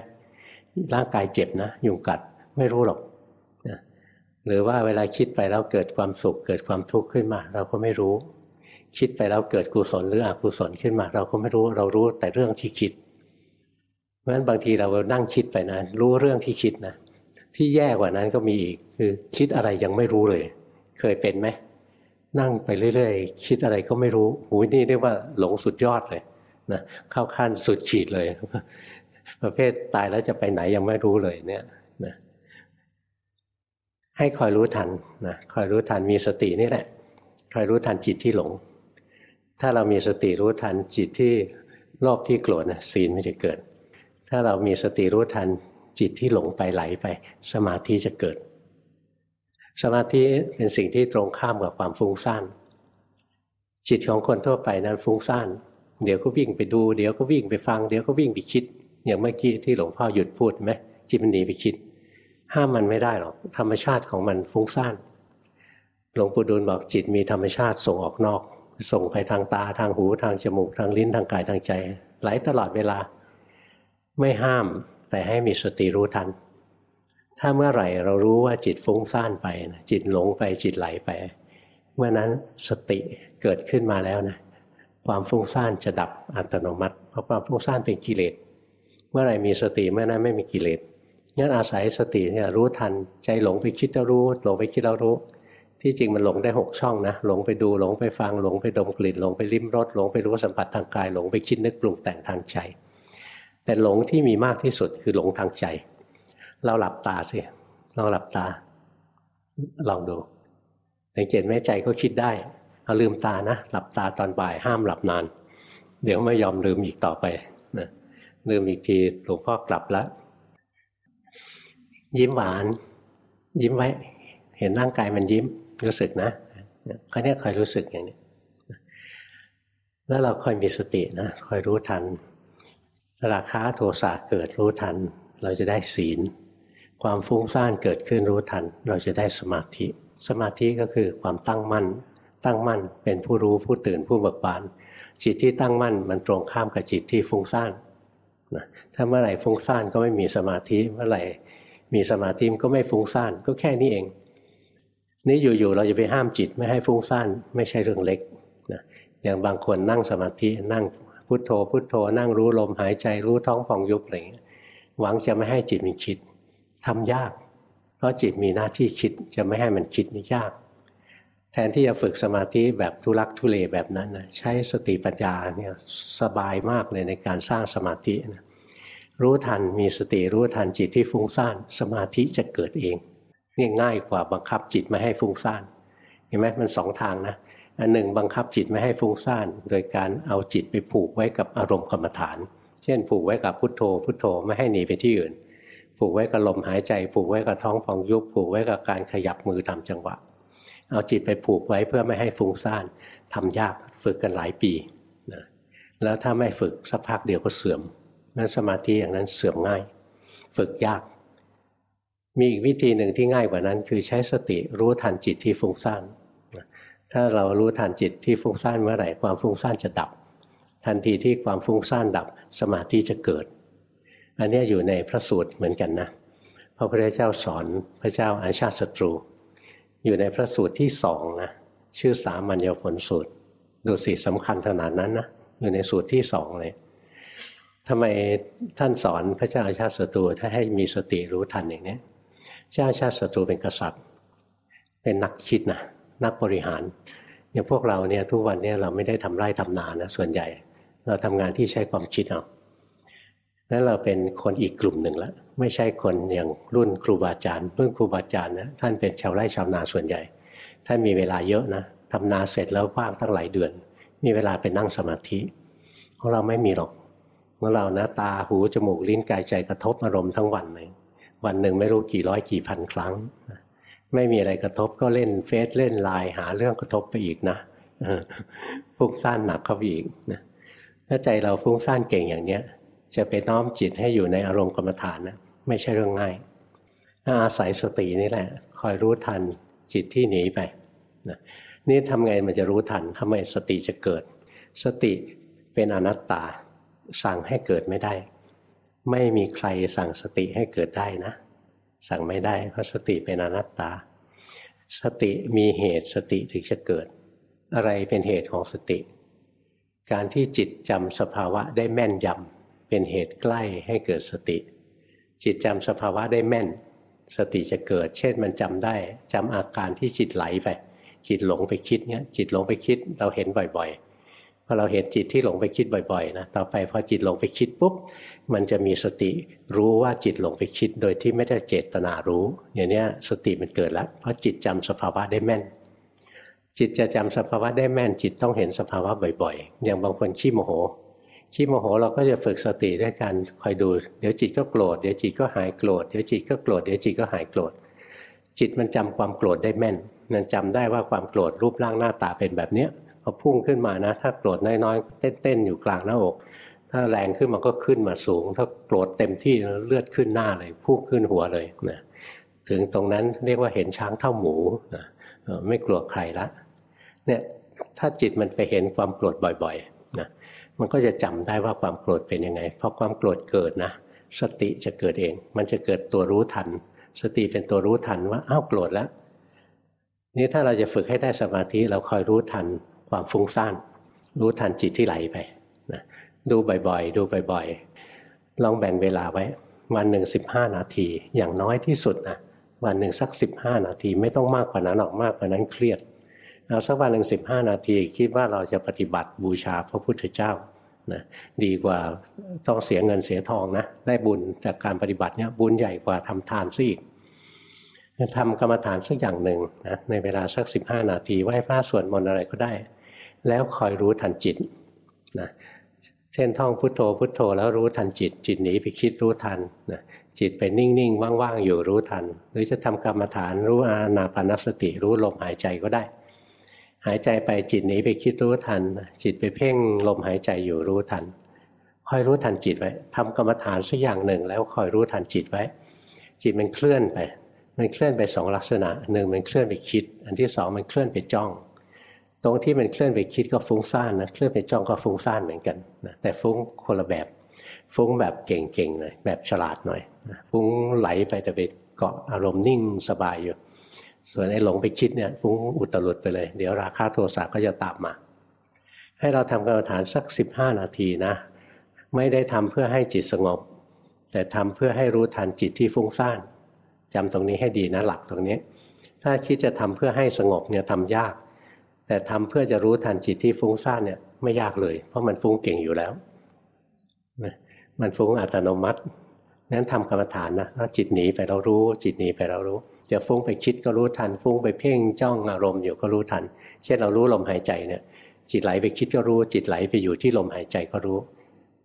A: ร่างกายเจ็บนะยุงกัดไม่รู้หรอกนะหรือว่าเวลาคิดไปแล้วเกิดความสุขเกิดความทุกข์ขึ้นมา เราก็ไม่รู้ คิดไปแล้วเกิดกุศลหรืออกุศลขึ้นมา เราก็ไม่รู้เรารู้แต่เรื่องที่คิด เพราะฉะนั้นบางทีเรานั่งคิดไปนะรู้เรื่องที่คิดนะที่แย่กว่านั้นก็มีอีกคือคิดอะไรยังไม่รู้เลย เคยเป็นไหมนั่งไปเรื่อยๆ คิดอะไรก็ไม่รู้หูนี่เรียกว่าหลงสุดยอดเลยนะเข้าขั้นสุดขีดเลย ประเภทตายแล้วจะไปไหนยังไม่รู้เลยเนี่ยนะให้คอยรู้ทันนะคอยรู้ทันมีสตินี่แหละ คอยรู้ทันจิตที่หลง ถ้าเรามีสติรู้ทันจิตที่โลภที่โกรธนะศีลมันจะเกิด ถ้าเรามีสติรู้ทันจิตที่หลงไปไหลไป สมาธิจะเกิด สมาธิเป็นสิ่งที่ตรงข้ามกับความฟุ้งซ่านจิตของคนทั่วไปนั้นฟุ้งซ่านเดี๋ยวก็วิ่งไปดู เดี๋ยวก็วิ่งไปฟัง เดี๋ยวก็วิ่งไปคิด อย่างเมื่อกี้ที่หลวงพ่อหยุดพูดไหมจิตมันหนีไปคิด ห้ามมันไม่ได้หรอกธรรมชาติของมันฟุ้งซ่านหลวงปู่ดูลบอกจิตมีธรรมชาติส่งออกนอก ส่งไปทางตาทางหูทางจมูกทางลิ้นทางกายทางใจไหลตลอดเวลา ไม่ห้ามแต่ให้มีสติรู้ทัน ถ้าเมื่อไหร่เรารู้ว่าจิตฟุ้งซ่านไปจิตหลงไปจิตไหลไป เมื่อนั้นสติเกิดขึ้นมาแล้วนะความฟุ้งซ่านจะดับอัตโนมัติ เพราะความฟุ้งซ่านเป็นกิเลส เมื่อไหร่มีสติเมื่อนั้นไม่มีกิเลสงั้นอาศัยสติเนี่ยรู้ทันใจหลงไปคิดแล้วรู้หลงไปคิดแล้วรู้ ที่จริงมันหลงได้หกช่องนะหลงไปดูหลงไปฟังหลงไปดมกลิ่นหลงไปลิ้มรสหลงไปรู้สัมผัสทางกาย หลงไปคิดนึกปรุงแต่งทางใจ แต่หลงที่มีมากที่สุดคือหลงทางใจ เราหลับตาสิลองหลับตา ลองดูสังเกตไหมใจก็คิดได้เอาลืมตานะหลับตาตอนบ่ายห้ามหลับนาน เดี๋ยวไม่ยอมลืมอีกต่อไป ลืมอีกทีหลวงพ่อกลับแล้วยิ้มหวาน ยิ้มไว้ เห็นร่างกายมันยิ้ม รู้สึกนะค่อยนี้คอยรู้สึกอย่างนี้แล้วเราคอยมีสตินะคอยรู้ทัน ราคะโทสะเกิดรู้ทัน เราจะได้ศีล ความฟุ้งซ่านเกิดขึ้นรู้ทัน เราจะได้สมาธิ สมาธิก็คือความตั้งมั่น ตั้งมั่นเป็นผู้รู้ผู้ตื่นผู้เบิกบานจิตที่ตั้งมั่นมันตรงข้ามกับจิตที่ฟุ้งซ่าน นะถ้าเมื่อไหร่ฟุ้งซ่านก็ไม่มีสมาธิเมื่อไหร่มีสมาธิมันก็ไม่ฟุ้งซ่านก็แค่นี้เอง นี่อยู่ๆเราจะไปห้ามจิตไม่ให้ฟุ้งซ่านไม่ใช่เรื่องเล็กนะอย่างบางคนนั่งสมาธินั่งพุทโธ พุทโธ นั่งรู้ลมหายใจรู้ท้องฟองยุบอะไรอย่างเงี้หวังจะไม่ให้จิตมันคิดทำยาก เพราะจิตมีหน้าที่คิดจะไม่ให้มันคิดนี่ยาก แทนที่จะฝึกสมาธิแบบทุลักทุเลแบบนั้นนะใช้สติปัญญาเนี่ยสบายมากเลยในการสร้างสมาธินะรู้ทันมีสติรู้ทันจิตที่ฟุ้งซ่านสมาธิจะเกิดเองนี่ง่ายกว่าบังคับจิตไม่ให้ฟุ้งซ่านเห็นไหมมันสองทางนะอันหนึ่งบังคับจิตไม่ให้ฟุ้งซ่านโดยการเอาจิตไปผูกไว้กับอารมณ์กรรมฐาน เช่น ผูกไว้กับพุทโธ พุทโธไม่ให้หนีไปที่อื่น ผูกไว้กับลมหายใจ ผูกไว้กับท้องฟองยุบผูกไว้กับการขยับมือทำจังหวะ เอาจิตไปผูกไว้เพื่อไม่ให้ฟุ้งซ่านทำยากฝึกกันหลายปีนะแล้วถ้าไม่ฝึกสักพักเดียวก็เสื่อมนั้นสมาธิอย่างนั้นเสื่อมง่าย ฝึกยาก มีอีกวิธีหนึ่งที่ง่ายกว่านั้น คือใช้สติรู้ทันจิตที่ฟุ้งซ่านถ้าเรารู้ทันจิตที่ฟุ้งซ่านเมื่อไหร่ความฟุ้งซ่านจะดับ ทันทีที่ความฟุ้งซ่านดับสมาธิจะเกิด อันนี้อยู่ในพระสูตรเหมือนกันนะพระพุทธเจ้าสอนพระเจ้าอาชาติศัตรู อยู่ในพระสูตรที่สองนะชื่อสามัญญผลสูตร ดูสิสำคัญขนาดนั้นนะอยู่ในสูตรที่สองเลยทำไมท่านสอนพระเจ้าอาชาติศัตรูถ้าให้มีสติรู้ทันอย่างนี้เจ้าอาชาติศัตรูเป็นกษัตริย์ เป็นนักคิดนะนักบริหารอย่างพวกเราเนี่ยทุกวันเนี่ยเราไม่ได้ทำไร่ทำนานะส่วนใหญ่ เราทำงานที่ใช้ความคิดเอานั้นเราเป็นคนอีกกลุ่มหนึ่งแล้ว ไม่ใช่คนอย่างรุ่นครูบาอาจารย์รุ่นครูบาอาจารย์นะท่านเป็นชาวไร่ชาวนาส่วนใหญ่ ท่านมีเวลาเยอะนะทำนาเสร็จแล้วว่างตั้งหลายเดือน มีเวลาไปนั่งสมาธิของเราไม่มีหรอกของเรานะตาหูจมูกลิ้นกายใจกระทบอารมณ์ทั้งวันเลยวันหนึ่งไม่รู้กี่ร้อยกี่พันครั้ง ไม่มีอะไรกระทบก็เล่นเฟซเล่นไลน์หาเรื่องกระทบไปอีกนะฟุ้งซ่านหนักเข้าไปอีกนะถ้าใจเราฟุ้งซ่านเก่งอย่างเนี้ยจะไปน้อมจิตให้อยู่ในอารมณ์กรรมฐานนะ ไม่ใช่เรื่องง่ายอาศัยสตินี่แหละ คอยรู้ทันจิตที่หนีไปนะนี่ทำไงมันจะรู้ทันทำไมสติจะเกิด สติเป็นอนัตตา สั่งให้เกิดไม่ได้ ไม่มีใครสั่งสติให้เกิดได้นะ สั่งไม่ได้เพราะสติเป็นอนัตตา สติมีเหตุสติถึงจะเกิด อะไรเป็นเหตุของสติ การที่จิตจำสภาวะได้แม่นยำเป็นเหตุใกล้ให้เกิดสติ จิตจำสภาวะได้แม่น สติจะเกิด เช่นมันจำได้จำอาการที่จิตไหลไป จิตหลงไปคิดเนี้ยจิตหลงไปคิดเราเห็นบ่อยๆพอเราเห็นจิตที่หลงไปคิดบ่อยๆนะต่อไปพอจิตหลงไปคิดปุ๊บมันจะมีสติรู้ว่าจิตหลงไปคิดโดยที่ไม่ได้เจตนารู้ อย่างนี้สติมันเกิดแล้วเพราะจิตจำสภาวะได้แม่น จิตจะจำสภาวะได้แม่น จิตต้องเห็นสภาวะบ่อย ๆ อย่างบางคนขี้โมโห ขี้โมโหเราก็จะฝึกสติด้วยการคอยดู เดี๋ยวจิตก็โกรธ เดี๋ยวจิตก็หายโกรธ เดี๋ยวจิตก็โกรธ เดี๋ยวจิตก็หายโกรธ จิตมันจำความโกรธได้แม่น มันจำได้ว่าความโกรธรูปร่างหน้าตาเป็นแบบเนี้ยพอพุ่งขึ้นมานะ ถ้าโกรธน้อยๆ เต้นๆ อยู่กลางหน้าอก ถ้าแรงขึ้นมันก็ขึ้นมาสูง ถ้าโกรธเต็มที่เลือดขึ้นหน้าเลย พุ่งขึ้นหัวเลยนะ ถึงตรงนั้นเรียกว่าเห็นช้างเท่าหมูนะไม่กลัวใครละ เนี่ย ถ้าจิตมันไปเห็นความโกรธบ่อยๆ มันก็จะจำได้ว่าความโกรธเป็นยังไงพอความโกรธเกิดนะ สติจะเกิดเอง มันจะเกิดตัวรู้ทัน สติเป็นตัวรู้ทันว่าอ้าวโกรธแล้วนี่ถ้าเราจะฝึกให้ได้สมาธิเราคอยรู้ทันความฟุ้งซ่านรู้ทันจิตที่ไหลไปนะดูบ่อยๆ ดูบ่อยๆ ลองแบ่งเวลาไว้ วันหนึ่งสิบห้านาที อย่างน้อยที่สุดนะวันหนึ่งสักสิบห้านาที ไม่ต้องมากกว่านั้นออกมากกว่านั้นเครียดเอาสักวันหนึ่งสิบห้านาที คิดว่าเราจะปฏิบัติบูชาพระพุทธเจ้า นะดีกว่าต้องเสียเงินเสียทองนะได้บุญจากการปฏิบัติเนี้ยบุญใหญ่กว่าทำทานซะอีกทำกรรมฐานสักอย่างหนึ่งนะในเวลาสักสิบห้านาทีไหว้พระสวดมนต์อะไรก็ได้ แล้วคอยรู้ทันจิตนะเช่นท่องพุทโธพุทโธแล้วรู้ทันจิต จิตหนีไปคิดรู้ทันนะจิตไปนิ่งๆ ว่างๆ อยู่รู้ทัน หรือจะทำกรรมฐานรู้อานาปานสติรู้ลมหายใจก็ได้ หายใจไปจิตหนีไปคิดรู้ทัน จิตไปเพ่งลมหายใจอยู่รู้ทันคอยรู้ทันจิตไว้ทำกรรมฐานสักอย่างหนึ่ง แล้วคอยรู้ทันจิตไว้ จิตมันเคลื่อนไป มันเคลื่อนไปสองลักษณะหนึ่งมันเคลื่อนไปคิด อันที่สองมันเคลื่อนไปจ้อง ตรงที่มันเคลื่อนไปคิดก็ฟุ้งซ่านนะเคลื่อนไปจ้องก็ฟุ้งซ่านเหมือนกันนะแต่ฟุ้งคนละแบบ ฟุ้งแบบเก่งๆหน่อยแบบฉลาดหน่อยฟุ้งไหลไปแต่ไปเกาะอารมณ์นิ่งสบายอยู่ ส่วนไอ้หลงไปคิดเนี่ยฟุ้งอุตรุดไปเลย เดี๋ยวราคาโทสะก็จะตามมา ให้เราทำกรรมฐานสักสิบห้านาทีนะ ไม่ได้ทำเพื่อให้จิตสงบ แต่ทำเพื่อให้รู้ทันจิตที่ฟุ้งซ่านจำตรงนี้ให้ดีนะหลักตรงนี้ ถ้าคิดจะทำเพื่อให้สงบเนี่ยทำยาก แต่ทำเพื่อจะรู้ทันจิตที่ฟุ้งซ่านเนี่ยไม่ยากเลย เพราะมันฟุ้งเก่งอยู่แล้ว มันฟุ้งอัตโนมัตินั้นทำกรรมฐานนะถ้าจิตหนีไปเรารู้ จิตหนีไปเรารู้ จะฟุ้งไปคิดก็รู้ทัน ฟุ้งไปเพ่งจ้องอารมณ์อยู่ก็รู้ทัน เช่นเรารู้ลมหายใจเนี่ย จิตไหลไปคิดก็รู้ จิตไหลไปอยู่ที่ลมหายใจก็รู้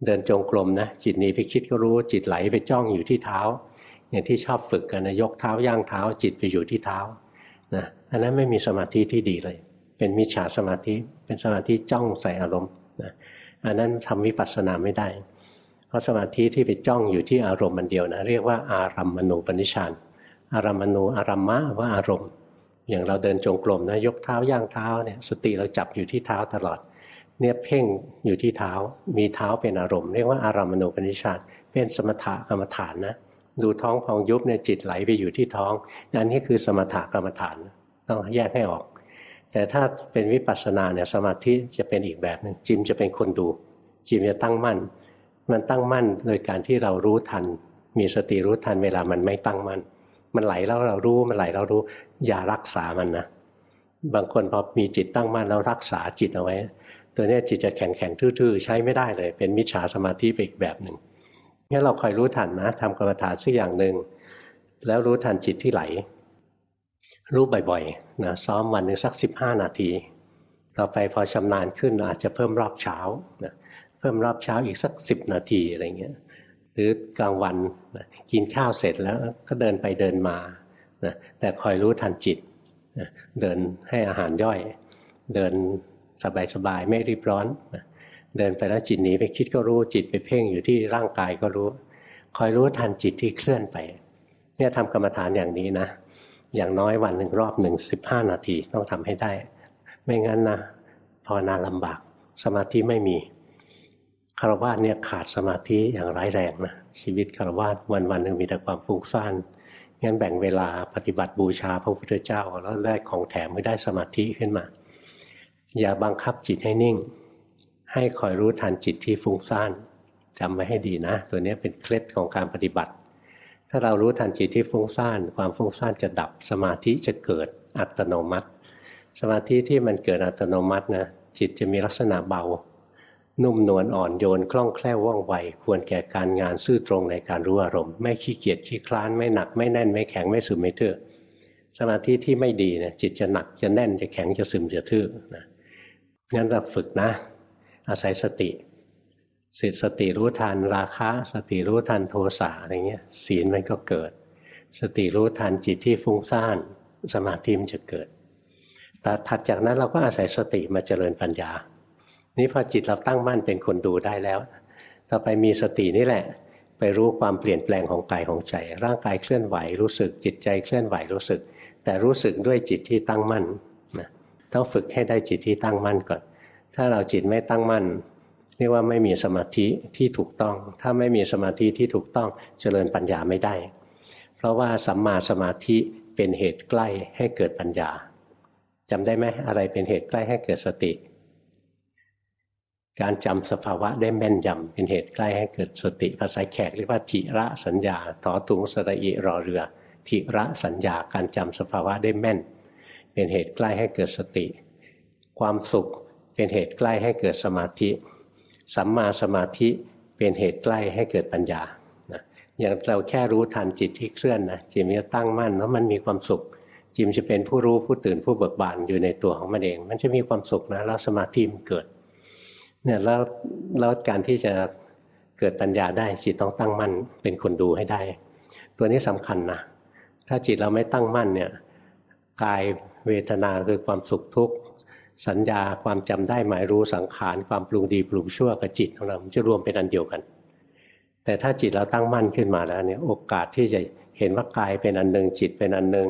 A: เดินจงกรมนะ จิตหนีไปคิดก็รู้ จิตไหลไปจ้องอยู่ที่เท้า อย่างที่ชอบฝึกกันนะยกเท้าย่างเท้า จิตไปอยู่ที่เท้านะอันนั้นไม่มีสมาธิที่ดีเลย เป็นมิจฉาสมาธิ เป็นสมาธิจ้องใส่อารมณ์นะอันนั้นทำวิปัสสนาไม่ได้ เพราะสมาธิที่ไปจ้องอยู่ที่อารมณ์มันเดียวนะเรียกว่าอารัมมณูปนิชาน อารัมณูอารัมมะว่าอารมณ์ อย่างเราเดินจงกรมนะยกเท้าย่างเท้าเนี่ยสติเราจับอยู่ที่เท้าตลอด เนี่ยเพ่งอยู่ที่เท้ามีเท้าเป็นอารมณ์เรียกว่าอารัมณูปนิชฌานเป็นสมถะกรรมฐานนะดูท้องพองยุบเนี่ยจิตไหลไปอยู่ที่ท้องอันนี้คือสมถะกรรมฐานต้องแยกให้ออก แต่ถ้าเป็นวิปัสสนาเนี่ยสมาธิจะเป็นอีกแบบหนึ่งจิมจะเป็นคนดู จิมจะตั้งมั่น มันตั้งมั่นโดยการที่เรารู้ทัน มีสติรู้ทันเวลามันไม่ตั้งมั่น มันไหลแล้วเรารู้มันไหลเรารู้ อย่ารักษามันนะบางคนพอมีจิตตั้งมั่นแล้วรักษาจิตเอาไว้ ตัวนี้จิตจะแข็งแข็งทื่อๆ ใช้ไม่ได้เลย เป็นมิจฉาสมาธิไปอีกแบบหนึ่งงั้นเราคอยรู้ทันนะทำกรรมฐานสักอย่างหนึ่งแล้วรู้ทันจิตที่ไหล รู้บ่อยๆนะซ้อมวันหนึ่งสักสิบห้านาทีต่อไปพอชำนาญขึ้นอาจจะเพิ่มรอบเช้านะเพิ่มรอบเช้าอีกสักสิบนาทีอะไรเงี้ยหรือกลางวันนะ กินข้าวเสร็จแล้วก็เดินไปเดินมานะแต่คอยรู้ทันจิตนะเดินให้อาหารย่อย เดินสบายๆไม่รีบร้อนนะเดินไปแล้วจิตหนีไปคิดก็รู้จิตไปเพ่งอยู่ที่ร่างกายก็รู้ คอยรู้ทันจิตที่เคลื่อนไป เนี่ยทำกรรมฐานอย่างนี้นะ อย่างน้อยวันหนึ่งรอบหนึ่งสิบห้านาทีต้องทำให้ได้ ไม่งั้นนะภาวนาลำบากสมาธิไม่มีคารวะเนี่ยขาดสมาธิอย่างร้ายแรงนะ ชีวิตคารวะวันวันหนึ่งมีแต่ความฟุ้งซ่านงั้นแบ่งเวลาปฏิบัติบูชาพระพุทธเจ้าแล้วได้ของแถมไม่ได้สมาธิขึ้นมา อย่าบังคับจิตให้นิ่ง ให้คอยรู้ทันจิตที่ฟุ้งซ่านจำไว้ให้ดีนะ ตัวนี้เป็นเคล็ดของการปฏิบัติ ถ้าเรารู้ทันจิตที่ฟุ้งซ่านความฟุ้งซ่านจะดับสมาธิจะเกิดอัตโนมัติ สมาธิที่มันเกิดอัตโนมัตินะจิตจะมีลักษณะเบา นุ่มนวลอ่อนโยนคล่องแคล่วว่องไวควรแก่การงานซื่อตรงในการรู้อารมณ์ไม่ขี้เกียจขี้คลานไม่หนักไม่แน่นไม่แข็งไม่ซึมไม่ทื่อสมาธิที่ไม่ดีนะจิตจะหนักจะแน่นจะแข็งจะซึมจะทื่อนะงั้นเราฝึกนะ อาศัยสติสิสติรู้ทันราคะ สติรู้ทันโทสะอะไรเงี้ย ศีลมันก็เกิด สติรู้ทันจิตที่ฟุ้งซ่านสมาธิมันจะเกิดแต่ถัดจากนั้นเราก็อาศัยสติมาเจริญปัญญา นี่พอจิตเราตั้งมั่นเป็นคนดูได้แล้ว ต่อไปมีสตินี่แหละ ไปรู้ความเปลี่ยนแปลงของกายของใจ ร่างกายเคลื่อนไหวรู้สึก จิตใจเคลื่อนไหวรู้สึก แต่รู้สึกด้วยจิตที่ตั้งมั่นนะต้องฝึกให้ได้จิตที่ตั้งมั่นก่อน ถ้าเราจิตไม่ตั้งมั่นเรียกว่าไม่มีสมาธิที่ถูกต้อง ถ้าไม่มีสมาธิที่ถูกต้องเจริญปัญญาไม่ได้ เพราะว่าสัมมาสมาธิเป็นเหตุใกล้ให้เกิดปัญญาจำได้ไหมอะไรเป็นเหตุใกล้ให้เกิดสติ การจำสภาวะได้แม่นยำเป็นเหตุใกล้ให้เกิดสติภาษาแขกเรียกว่าทิระสัญญาถอตุงสระอิรอเรือทิระสัญญาการจำสภาวะได้แม่น เป็นเหตุใกล้ให้เกิดสติ ความสุขเป็นเหตุใกล้ให้เกิดสมาธิ สัมมาสมาธิเป็นเหตุใกล้ให้เกิดปัญญานะอย่างเราแค่รู้ทันจิตที่เคลื่อนนะจิตมันจะตั้งมั่นแล้วมันมีความสุขจิตจะเป็นผู้รู้ผู้ตื่นผู้เบิกบานอยู่ในตัวของมันเอง มันจะมีความสุขนะแล้วสมาธิมันเกิด เนี่ยแล้วแล้วการที่จะเกิดปัญญาได้จิตต้องตั้งมั่นเป็นคนดูให้ได้ ตัวนี้สำคัญนะถ้าจิตเราไม่ตั้งมั่นเนี่ยกายเวทนาคือความสุขทุกข์สัญญาความจำได้หมายรู้สังขารความปรุงดีปรุงชั่วกับจิตของเราจะรวมเป็นอันเดียวกัน แต่ถ้าจิตเราตั้งมั่นขึ้นมาแล้วเนี่ยโอกาสที่จะเห็นว่ากายเป็นอันหนึ่งจิตเป็นอันหนึ่ง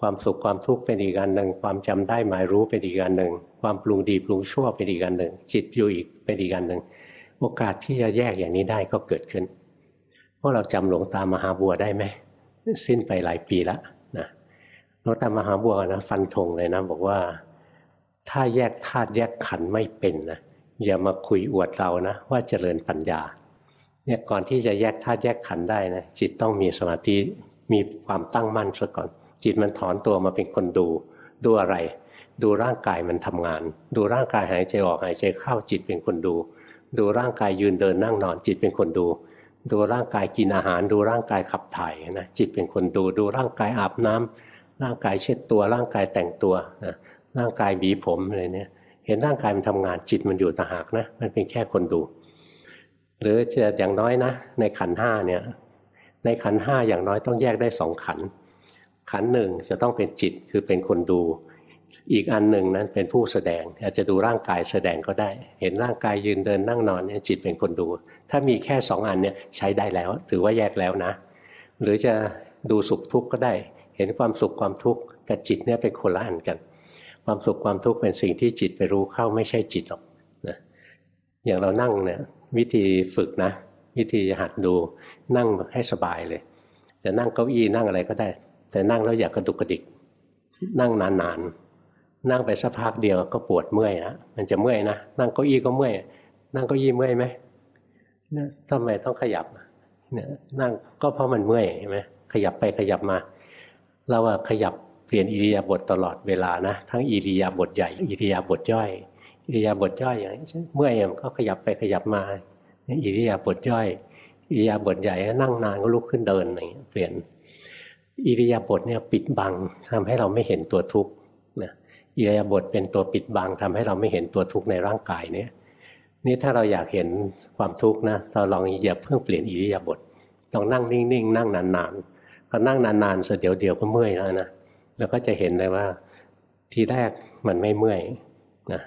A: ความสุขความทุกข์เป็นอีกอันหนึ่ง ความจำได้หมายรู้เป็นอีกอันหนึ่ง ความปรุงดีปรุงชั่วเป็นอีกอันหนึ่ง จิตอยู่อีกเป็นอีกอันหนึ่ง โอกาสที่จะแยกอย่างนี้ได้ก็เกิดขึ้น พวกเราจำหลวงตามหาบัวได้ไหมสิ้นไปหลายปีแล้วนะหลวงตามหาบัวนะฟันธงเลยนะบอกว่า ถ้าแยกธาตุแยกขันไม่เป็นนะอย่ามาคุยอวดเรานะว่าเจริญปัญญาเนี่ยก่อนที่จะแยกธาตุแยกขันได้นะจิตต้องมีสมาธิมีความตั้งมั่นซะก่อน จิตมันถอนตัวมาเป็นคนดูดูอะไร ดูร่างกายมันทำงาน ดูร่างกายหายใจออกหายใจเข้าจิตเป็นคนดู ดูร่างกายยืนเดินนั่งนอนจิตเป็นคนดู ดูร่างกายกินอาหาร ดูร่างกายขับถ่ายนะจิตเป็นคนดู ดูร่างกายอาบน้ำร่างกายเช็ดตัวร่างกายแต่งตัวนะร่างกายบีผมอะไรเนี่ยเห็นร่างกายมันทำงานจิตมันอยู่ต่างหากนะมันเป็นแค่คนดู หรือจะอย่างน้อยนะ ในขันห้าเนี่ยในขันห้าอย่างน้อยต้องแยกได้สองขัน ขันหนึ่งจะต้องเป็นจิตคือเป็นคนดู อีกอันหนึ่งนั้นเป็นผู้แสดง อาจจะดูร่างกายแสดงก็ได้ เห็นร่างกายยืนเดินนั่งนอนเนี่ยจิตเป็นคนดู ถ้ามีแค่สองอันเนี่ยใช้ได้แล้ว ถือว่าแยกแล้วนะ หรือจะดูสุขทุกข์ก็ได้ เห็นความสุขความทุกข์กับจิตเนี่ยเป็นคนละอันกัน ความสุขความทุกข์เป็นสิ่งที่จิตไปรู้เข้าไม่ใช่จิตหรอกนะอย่างเรานั่งเนี่ยวิธีฝึกนะ วิธีหัดดูนั่งให้สบายเลย จะนั่งเก้าอี้นั่งอะไรก็ได้ แต่นั่งแล้วอยากกระดุกกระดิก นั่งนานๆ นั่งไปสักพักเดียวก็ปวดเมื่อยนะมันจะเมื่อยนะ นั่งเก้าอี้ก็เมื่อย นั่งเก้าอี้เมื่อยไหมเนี่ยทำไมต้องขยับเนี่ยนั่งก็เพราะมันเมื่อยใช่ไหมขยับไปขยับมา เราอะขยับเปลี่ยนอิริยาบถตลอดเวลานะ ทั้งอิริยาบถใหญ่อิริยาบถย่อยอิริยาบถย่อยอย่างนี้เมื่อยมันก็ขยับไปขยับมาอิริยาบถย่อยอิริยาบถใหญ่นั่งนานก็ลุกขึ้นเดินอะไรเปลี่ยน อิริยาบถเนี่ยปิดบังทำให้เราไม่เห็นตัวทุกข์นะอิริยาบถเป็นตัวปิดบังทำให้เราไม่เห็นตัวทุกข์ในร่างกายเนี่ยนี่ถ้าเราอยากเห็นความทุกข์นะเราลองอย่าเพิ่งเปลี่ยนอิริยาบถลองนั่งนิ่งๆนั่งนานๆพอนั่งนานๆเสเดี๋ยวเดียวก็เมื่อยแล้วนะเราก็จะเห็นเลยว่าทีแรกมันไม่เมื่อยนะ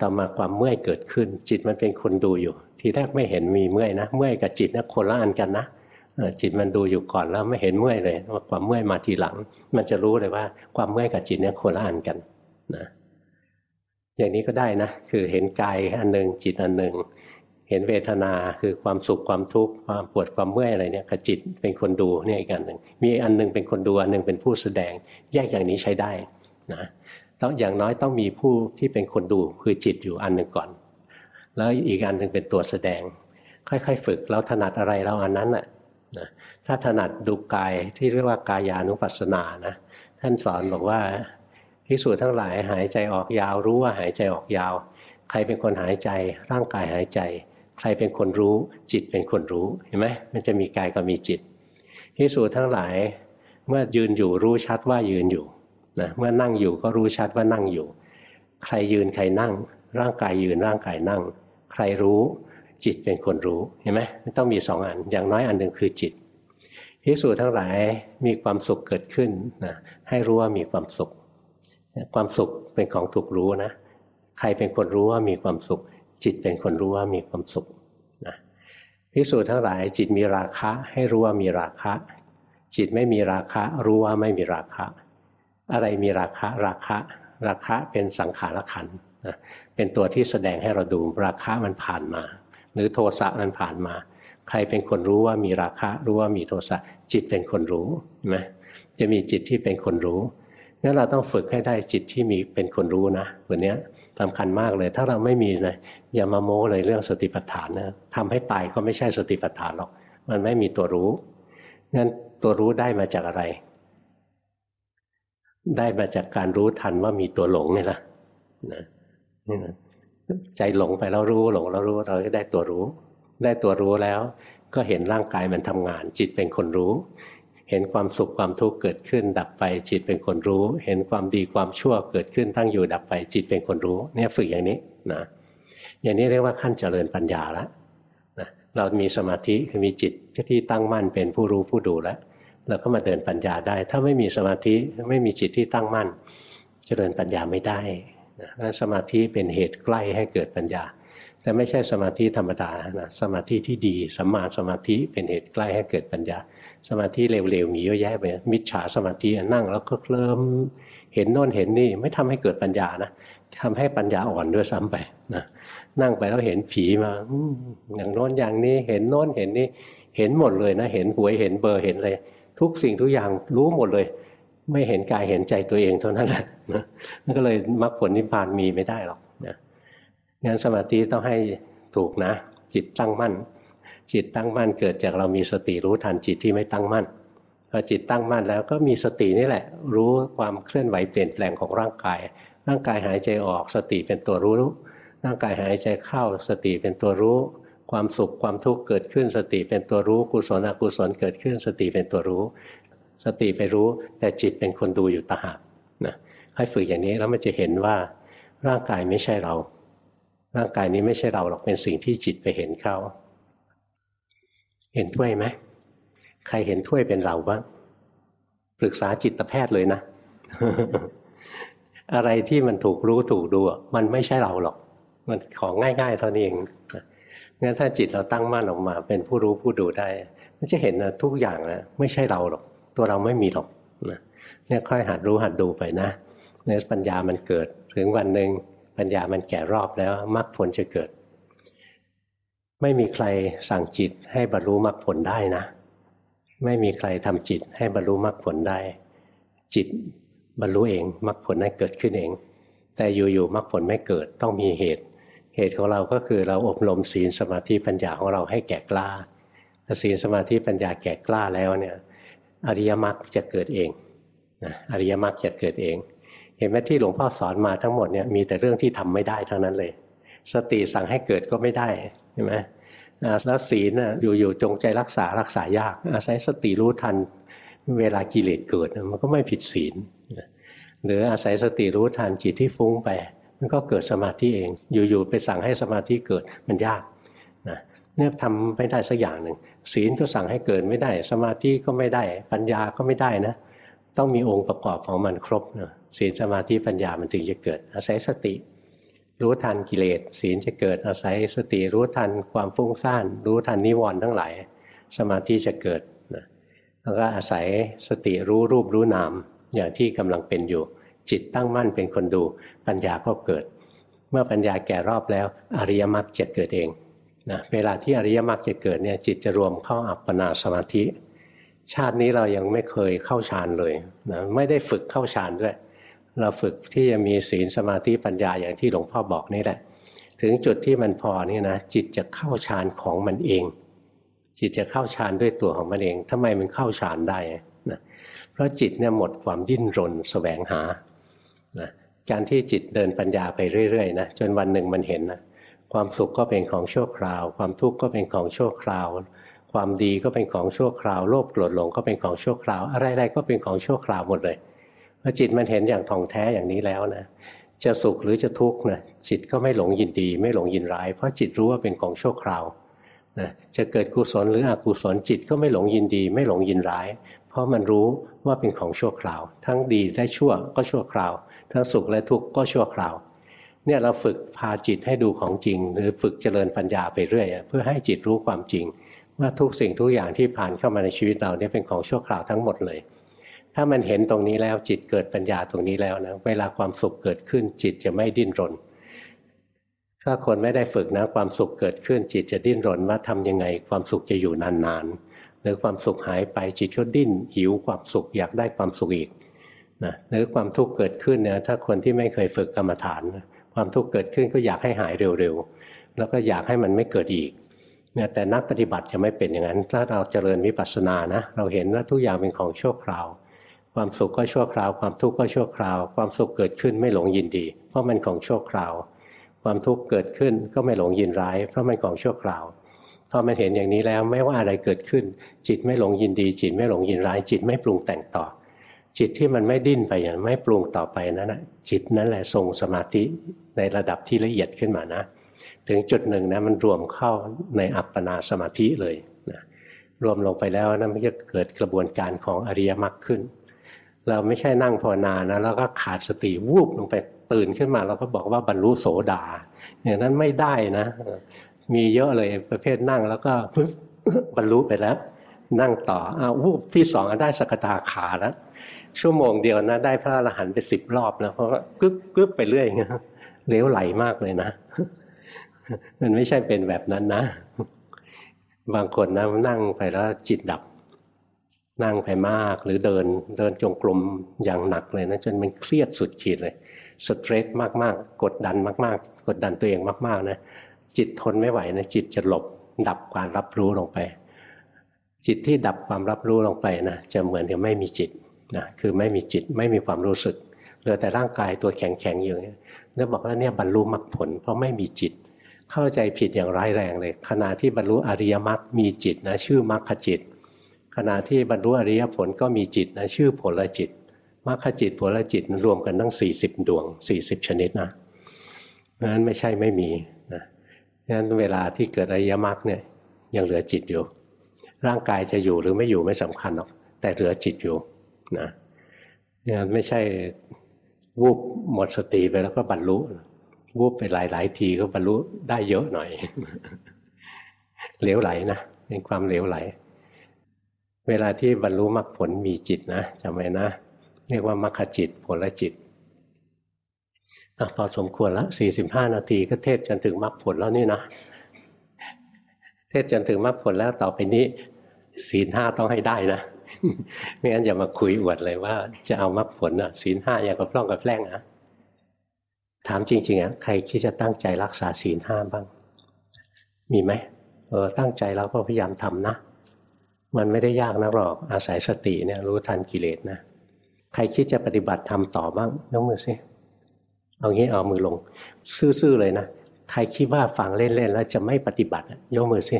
A: ต่อมาความเมื่อยเกิดขึ้น จิตมันเป็นคนดูอยู่ ทีแรกไม่เห็นมีเมื่อยนะ เมื่อยกับจิตนะคนละอันกันนะ จิตมันดูอยู่ก่อนแล้วไม่เห็นเมื่อยเลยว่าความเมื่อยมาทีหลัง มันจะรู้เลยว่าความเมื่อยกับจิตเนี่ยคนละอันกันนะอย่างนี้ก็ได้นะ คือเห็นกายอันหนึ่งจิตอันหนึ่งเห็นเวทนาคือความสุขความทุกข์ความปวดความเมื่อยอะไรเนี่ยกับจิตเป็นคนดูเนี่ยอีกอันหนึ่งมีอันหนึ่งเป็นคนดูอันหนึ่งเป็นผู้แสดง แยกอย่างนี้ใช้ได้นะต้องอย่างน้อยต้องมีผู้ที่เป็นคนดูคือจิตอยู่อันหนึ่งก่อน แล้วอีกอันหนึ่งเป็นตัวแสดง ค่อยๆ ฝึกแล้วถนัดอะไรเราอันนั้นแหละ นะถ้าถนัดดูกายที่เรียกว่ากายานุปัสสนานะท่านสอนบอกว่าพิสูจน์ทั้งหลายหายใจออกยาว รู้ว่าหายใจออกยาว ใครเป็นคนหายใจ ร่างกายหายใจ ใครเป็นคนรู้ จิตเป็นคนรู้เห็นไหมมันจะมีกายกับมีจิตพิสูจน์ทั้งหลายเมื่อยืนอยู่รู้ชัดว่ายืนอยู่นะเมื่อนั่งอยู่ก็รู้ชัดว่านั่งอยู่ ใครยืนใครนั่ง ร่างกายยืนร่างกายนั่ง ใครรู้ จิตเป็นคนรู้เห็นไหมไม่ต้องมีสองอัน อย่างน้อยอันหนึ่งคือจิตพิสูจน์ทั้งหลายมีความสุขเกิดขึ้นนะให้รู้ว่ามีความสุข ความสุขเป็นของถูกรู้นะใครเป็นคนรู้ว่ามีความสุข จิตเป็นคนรู้ว่ามีความสุขนะพิสูจน์ทั้งหลาย จิตมีราคะ ให้รู้ว่ามีราคะ จิตไม่มีราคะ รู้ว่าไม่มีราคะ อะไรมีราคะราคะ ราคะเป็นสังขารขันนะเป็นตัวที่แสดงให้เราดูราคะมันผ่านมา หรือโทสะมันผ่านมา ใครเป็นคนรู้ว่ามีราคะ รู้ว่ามีโทสะจิตเป็นคนรู้ใช่ไหมจะมีจิตที่เป็นคนรู้งั้นเราต้องฝึกให้ได้จิตที่มีเป็นคนรู้นะวันนี้สำคัญมากเลย ถ้าเราไม่มีนะอย่ามาโม้เลยเรื่องสติปัฏฐานนะทำให้ตายก็ไม่ใช่สติปัฏฐานหรอก มันไม่มีตัวรู้งั้นตัวรู้ได้มาจากอะไร ได้มาจากการรู้ทันว่ามีตัวหลงนี่แหละนะ ใจหลงไปแล้วรู้หลงแล้วรู้เราก็ได้ตัวรู้ ได้ตัวรู้แล้ว ก็เห็นร่างกายมันทำงาน จิตเป็นคนรู้ เห็นความสุขความทุกข์เกิดขึ้น ดับไปจิตเป็นคนรู้ เห็นความดีความชั่วเกิดขึ้นตั้งอยู่ดับไปจิตเป็นคนรู้ เนี่ยฝึกอย่างนี้นะอย่างนี้เรียกว่าขั้นเจริญปัญญาแล้วนะเรามีสมาธิคือมีจิตที่ตั้งมั่นเป็นผู้รู้ผู้ดูแล้วเราก็มาเดินปัญญาได้ ถ้าไม่มีสมาธิไม่มีจิตที่ตั้งมั่น เจริญปัญญาไม่ได้ นะสมาธิเป็นเหตุใกล้ให้เกิดปัญญา แต่ไม่ใช่สมาธิธรรมดานะสมาธิที่ดีสัมมาสมาธิเป็นเหตุใกล้ให้เกิดปัญญา สมาธิเร็วๆมีเยอะแยะไปมิจฉาสมาธินั่งแล้วก็เคลิ้มเห็นโน่นเห็นนี่ไม่ทำให้เกิดปัญญานะทำให้ปัญญาอ่อนด้วยซ้ำไปนะนั่งไปแล้วเห็นผีมาอย่างโน้นอย่างนี้เห็นโน้นเห็นนี่เห็นหมดเลยนะ เห็นหวยเห็นเบอร์เห็นอะไรทุกสิ่งทุกอย่างรู้หมดเลย ไม่เห็นกายเห็นใจตัวเองเท่านั้นแหละนะนั่นก็เลยมรรคผลนิพพานมีไม่ได้หรอกนะงั้นสมาธิต้องให้ถูกนะ จิตตั้งมั่น จิตตั้งมั่นเกิดจากเรามีสติรู้ทันจิตที่ไม่ตั้งมั่นพอจิตตั้งมั่นแล้วก็มีสตินี่แหละ รู้ความเคลื่อนไหวเปลี่ยนแปลงของร่างกาย ร่างกายหายใจออกสติเป็นตัวรู้ ร่างกายหายใจเข้าสติเป็นตัวรู้ ความสุขความทุกข์เกิดขึ้นสติเป็นตัวรู้ กุศลอกุศลเกิดขึ้นสติเป็นตัวรู้ สติไปรู้แต่จิตเป็นคนดูอยู่ตาหากนะให้ฝึกอย่างนี้แล้วมันจะเห็นว่าร่างกายไม่ใช่เรา ร่างกายนี้ไม่ใช่เราหรอกเป็นสิ่งที่จิตไปเห็นเข้า เห็นถ้วยไหมใครเห็นถ้วยเป็นเราบ้างปรึกษาจิตแพทย์เลยนะ อะไรที่มันถูกรู้ถูกดูมันไม่ใช่เราหรอก มันของง่ายๆเท่านี้เองงั้นถ้าจิตเราตั้งมั่นออกมา เป็นผู้รู้ผู้ดูได้ มันจะเห็นนะทุกอย่างนะไม่ใช่เราหรอก ตัวเราไม่มีหรอกนะเนี่ยค่อยหัดรู้หัดดูไปนะเนี่ยปัญญามันเกิด ถึงวันหนึ่งปัญญามันแก่รอบแล้วมรรคผลจะเกิด ไม่มีใครสั่งจิตให้บรรลุมรรคผลได้นะ ไม่มีใครทำจิตให้บรรลุมรรคผลได้ จิตบรรลุเองมรรคผลนั้นเกิดขึ้นเอง แต่อยู่ๆมรรคผลไม่เกิดต้องมีเหตุเหตุของเราก็คือเราอบรมศีลสมาธิปัญญาของเราให้แก่กล้าศีลสมาธิปัญญาแก่กล้าแล้วเนี่ย อริยมรรคจะเกิดเองนะอริยมรรคจะเกิดเอง เห็นไหมที่หลวงพ่อสอนมาทั้งหมดเนี่ยมีแต่เรื่องที่ทำไม่ได้ทั้งนั้นเลย สติสั่งให้เกิดก็ไม่ได้ใช่ไหมแล้วศีลอยู่ๆจงใจรักษารักษายาก อาศัยสติรู้ทันเวลากิเลสเกิดมันก็ไม่ผิดศีลหรืออาศัยสติรู้ทันจิตที่ฟุ้งไป มันก็เกิดสมาธิเอง อยู่ๆไปสั่งให้สมาธิเกิดมันยากนะเนี่ยทำไม่ได้สักอย่างหนึ่ง ศีลก็สั่งให้เกิดไม่ได้ สมาธิก็ไม่ได้ ปัญญาก็ไม่ได้นะ ต้องมีองค์ประกอบของมันครบนะศีลสมาธิปัญญามันถึงจะเกิด อาศัยสติ รู้ทันกิเลสศีลจะเกิดอาศัยสติรู้ทันความฟุ้งซ่านรู้ทันนิวรณ์ทั้งหลาย สมาธิจะเกิดนะแล้วก็อาศัยสติรู้รูปรู้นาม อย่างที่กำลังเป็นอยู่ จิตตั้งมั่นเป็นคนดู ปัญญาก็เกิด เมื่อปัญญาแก่รอบแล้ว อริยมรรคจะเกิดเอง นะเวลาที่อริยมรรคจะเกิดเนี่ยจิตจะรวมเข้าอัปปนาสมาธิ ชาตินี้เรายังไม่เคยเข้าฌานเลยนะไม่ได้ฝึกเข้าฌานด้วย เราฝึกที่จะมีศีลสมาธิปัญญาอย่างที่หลวงพ่อบอกนี่แหละ ถึงจุดที่มันพอนี่นะจิตจะเข้าฌานของมันเอง จิตจะเข้าฌานด้วยตัวของมันเองทำไมมันเข้าฌานได้นะเพราะจิตเนี่ยหมดความดิ้นรนสแสวงหานะการที่จิตเดินปัญญาไปเรื่อยๆนะจนวันหนึ่งมันเห็นนะ ความสุขก็เป็นของชั่วคราว ความทุกข์ก็เป็นของชั่วคราว ความดีก็เป็นของชั่วคราว โลภโกรธหลงก็เป็นของชั่วคราว อะไรๆก็เป็นของชั่วคราวหมดเลยพอจิตมันเห็นอย่างท่องแท้อย่างนี้แล้วนะจะสุขหรือจะทุกข์นะจิตก็ไม่หลงยินดี ไม่หลงยินร้าย เพราะจิตรู้ว่าเป็นของชั่วคราวนะจะเกิดกุศลหรืออกุศลจิตก็ไม่หลงยินดี ไม่หลงยินร้าย เพราะมันรู้ว่าเป็นของชั่วคราว ทั้งดีและชั่วก็ชั่วคราว ทั้งสุขและทุกข์ก็ชั่วคราว เนี่ยเราฝึกพาจิตให้ดูของจริง หรือฝึกเจริญปัญญาไปเรื่อยเพื่อให้จิตรู้ความจริง ว่าทุกสิ่งทุกอย่างที่ผ่านเข้ามาในชีวิตเราเนี่ยเป็นของชั่วคราวทั้งหมดเลย ถ้ามันเห็นตรงนี้แล้วจิตเกิดปัญญาตรงนี้แล้วนะเวลาความสุขเกิดขึ้น จิตจะไม่ดิ้นรน ถ้าคนไม่ได้ฝึกนะความสุขเกิดขึ้น จิตจะดิ้นรนว่าทำยังไงความสุขจะอยู่นานๆหรือความสุขหายไปจิตก็ดิ้นหิวความสุขอยากได้ความสุขอีกนะหรือความทุกข์เกิดขึ้นเนี่ยถ้าคนที่ไม่เคยฝึกกรรมฐานนะ ความทุกข์เกิดขึ้นก็อยากให้หายเร็วๆ แล้วก็อยากให้มันไม่เกิดอีกเนี่ยแต่นักปฏิบัติจะไม่เป็นอย่างนั้น ถ้าเราเจริญวิปัสสนานะ เราเห็นว่าทุกอย่างเป็นของชั่วคราว ความสุขก็ชั่วคราว ความทุกข์ก็ชั่วคราว ความสุขเกิดขึ้นไม่หลงยินดี เพราะมันของชั่วคราว ความทุกข์เกิดขึ้นก็ไม่หลงยินร้าย เพราะมันของชั่วคราวพอมันเห็นอย่างนี้แล้วไม่ว่าอะไรเกิดขึ้น จิตไม่หลงยินดี จิตไม่หลงยินร้าย จิตไม่ปรุงแต่งต่อ จิตที่มันไม่ดิ้นไปอย่างไม่ปรุงต่อไปนั้นนะจิตนั้นแหละทรงสมาธิในระดับที่ละเอียดขึ้นมานะ ถึงจุดหนึ่งนะมันรวมเข้าในอัปปนาสมาธิเลยนะรวมลงไปแล้วนะมันจะเกิดกระบวนการของอริยมรรคขึ้น เราไม่ใช่นั่งภาวนานะแล้วก็ขาดสติวูบลงไปตื่นขึ้นมาเราก็บอกว่าบรรลุโสดา อย่างนั้นไม่ได้นะ มีเยอะเลยประเภทนั่งแล้วก็บรรลุไปแล้ว นั่งต่ออ้าววูบที่สองได้สกตาขาแล้วชั่วโมงเดียวนะ ได้พระอรหันต์ไปสิบรอบนะเพราะว่ากึ๊บกึ๊บไปเรื่อยเลี้ยวไหลมากเลยนะ มันไม่ใช่เป็นแบบนั้นนะ บางคนนะนั่งไปแล้วจิตดับ นั่งไปมากหรือเดินเดินจงกรมอย่างหนักเลยนะจนมันเครียดสุดขีดเลยสเตรสมากๆกดดันมาก ๆ กดดันตัวเองมาก ๆนะจิตทนไม่ไหวนะจิตจะหลบดับการรับรู้ลงไป จิตที่ดับความรับรู้ลงไปนะจะเหมือนกับไม่มีจิตนะคือไม่มีจิตไม่มีความรู้สึกเหลือแต่ร่างกายตัวแข็งๆอยู่เนี่ยบอกว่าเนี่ยบรรลุมรรคผล เพราะไม่มีจิต เข้าใจผิดอย่างร้ายแรงเลย ขณะที่บรรลุอริยมรรคมีจิตนะชื่อมรรคจิต ขณะที่บรรลุอริยผลก็มีจิตนะชื่อผลจิตมรรคจิตผลจิตรวมกันตั้ง 40 ดวง 40 ชนิดนะนั้นไม่ใช่ไม่มีนะงั้นเวลาที่เกิดอริยมรรคเนี่ยยังเหลือจิตอยู่ ร่างกายจะอยู่หรือไม่อยู่ไม่สำคัญหรอก แต่เหลือจิตอยู่นะเนี่ยไม่ใช่วูบหมดสติไปแล้วก็บรรลุวูบไปหลายๆทีก็บรรลุได้เยอะหน่อยเหลวไหลนะเป็นความเหลวไหล เวลาที่บรรลุมรรคผลมีจิตนะจำไว้นะ เรียกว่ามรรคจิตผลจิตอพอสมควรแล้วสี่สิบห้านาทีก็เทศจนถึงมรรคผลแล้วนี่นะ เทศจนถึงมรรคผลแล้วต่อไปนี้ ศีลห้าต้องให้ได้นะไม่งั้นอย่ามาคุยอวดเลยว่า จะเอามรรคผลอะศีลห้าอย่ากับพร่องกับแพร่งนะถามจริงๆอะใครคิดจะตั้งใจรักษาศีลห้าบ้าง มีไหมเออตั้งใจแล้วก็พยายามทำนะ มันไม่ได้ยากนะหรอกอาศัยสติเนี่ย รู้ทันกิเลสนะใครคิดจะปฏิบัติทำต่อบ้างยกมือสิเอางี้เอามือลง ซื่อๆเลยนะใครคิดว่าฟังเล่นๆแล้วจะไม่ปฏิบัติยกมือสิ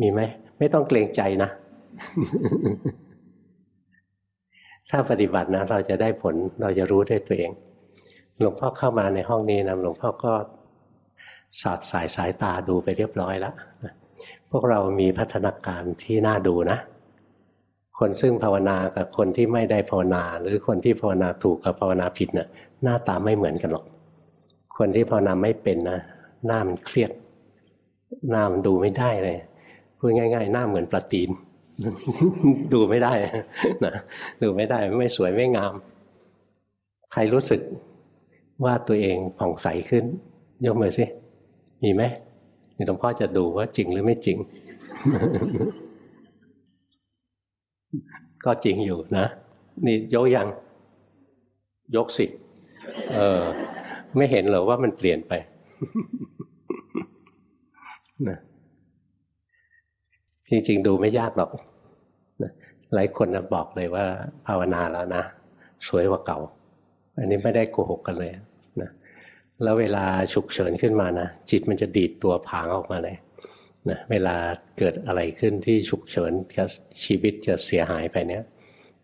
A: มีไหม ไม่ต้องเกรงใจนะ ถ้าปฏิบัตินะ เราจะได้ผลเราจะรู้ด้วยตัวเอง หลวงพ่อเข้ามาในห้องนี้นะหลวงพ่อก็สอดสายสายตาดูไปเรียบร้อยแล้วพวกเรามีพัฒนาการที่น่าดูนะ คนซึ่งภาวนากับคนที่ไม่ได้ภาวนา หรือคนที่ภาวนาถูกกับภาวนาผิดนะ่ะหน้าตาไม่เหมือนกันหรอก คนที่ภาวนาไม่เป็นนะหน้ามันเครียดหน้ามันดูไม่ได้เลย พูดง่าย ๆ หน้าเหมือนปลาตีน ดูไม่ได้นะดูไม่ได้ไม่สวยไม่งาม ใครรู้สึกว่าตัวเองผ่องใสขึ้น ยกมือสิมีไหมหลวงพ่อจะดูว่าจริงหรือไม่จริง ก็จริงอยู่นะ นี่ยกยัง ยกสิ เออ ไม่เห็นเหรอว่ามันเปลี่ยนไปนะ จริงๆ ดูไม่ยากหรอกหลายคนนะบอกเลยว่าภาวนาแล้วนะ สวยกว่าเก่า อันนี้ไม่ได้โกหกกันเลยนะแล้วเวลาฉุกเฉินขึ้นมานะจิตมันจะดีดตัวผางออกมาเลยนะเวลาเกิดอะไรขึ้นที่ฉุกเฉินชีวิตจะเสียหายไปเนี้ย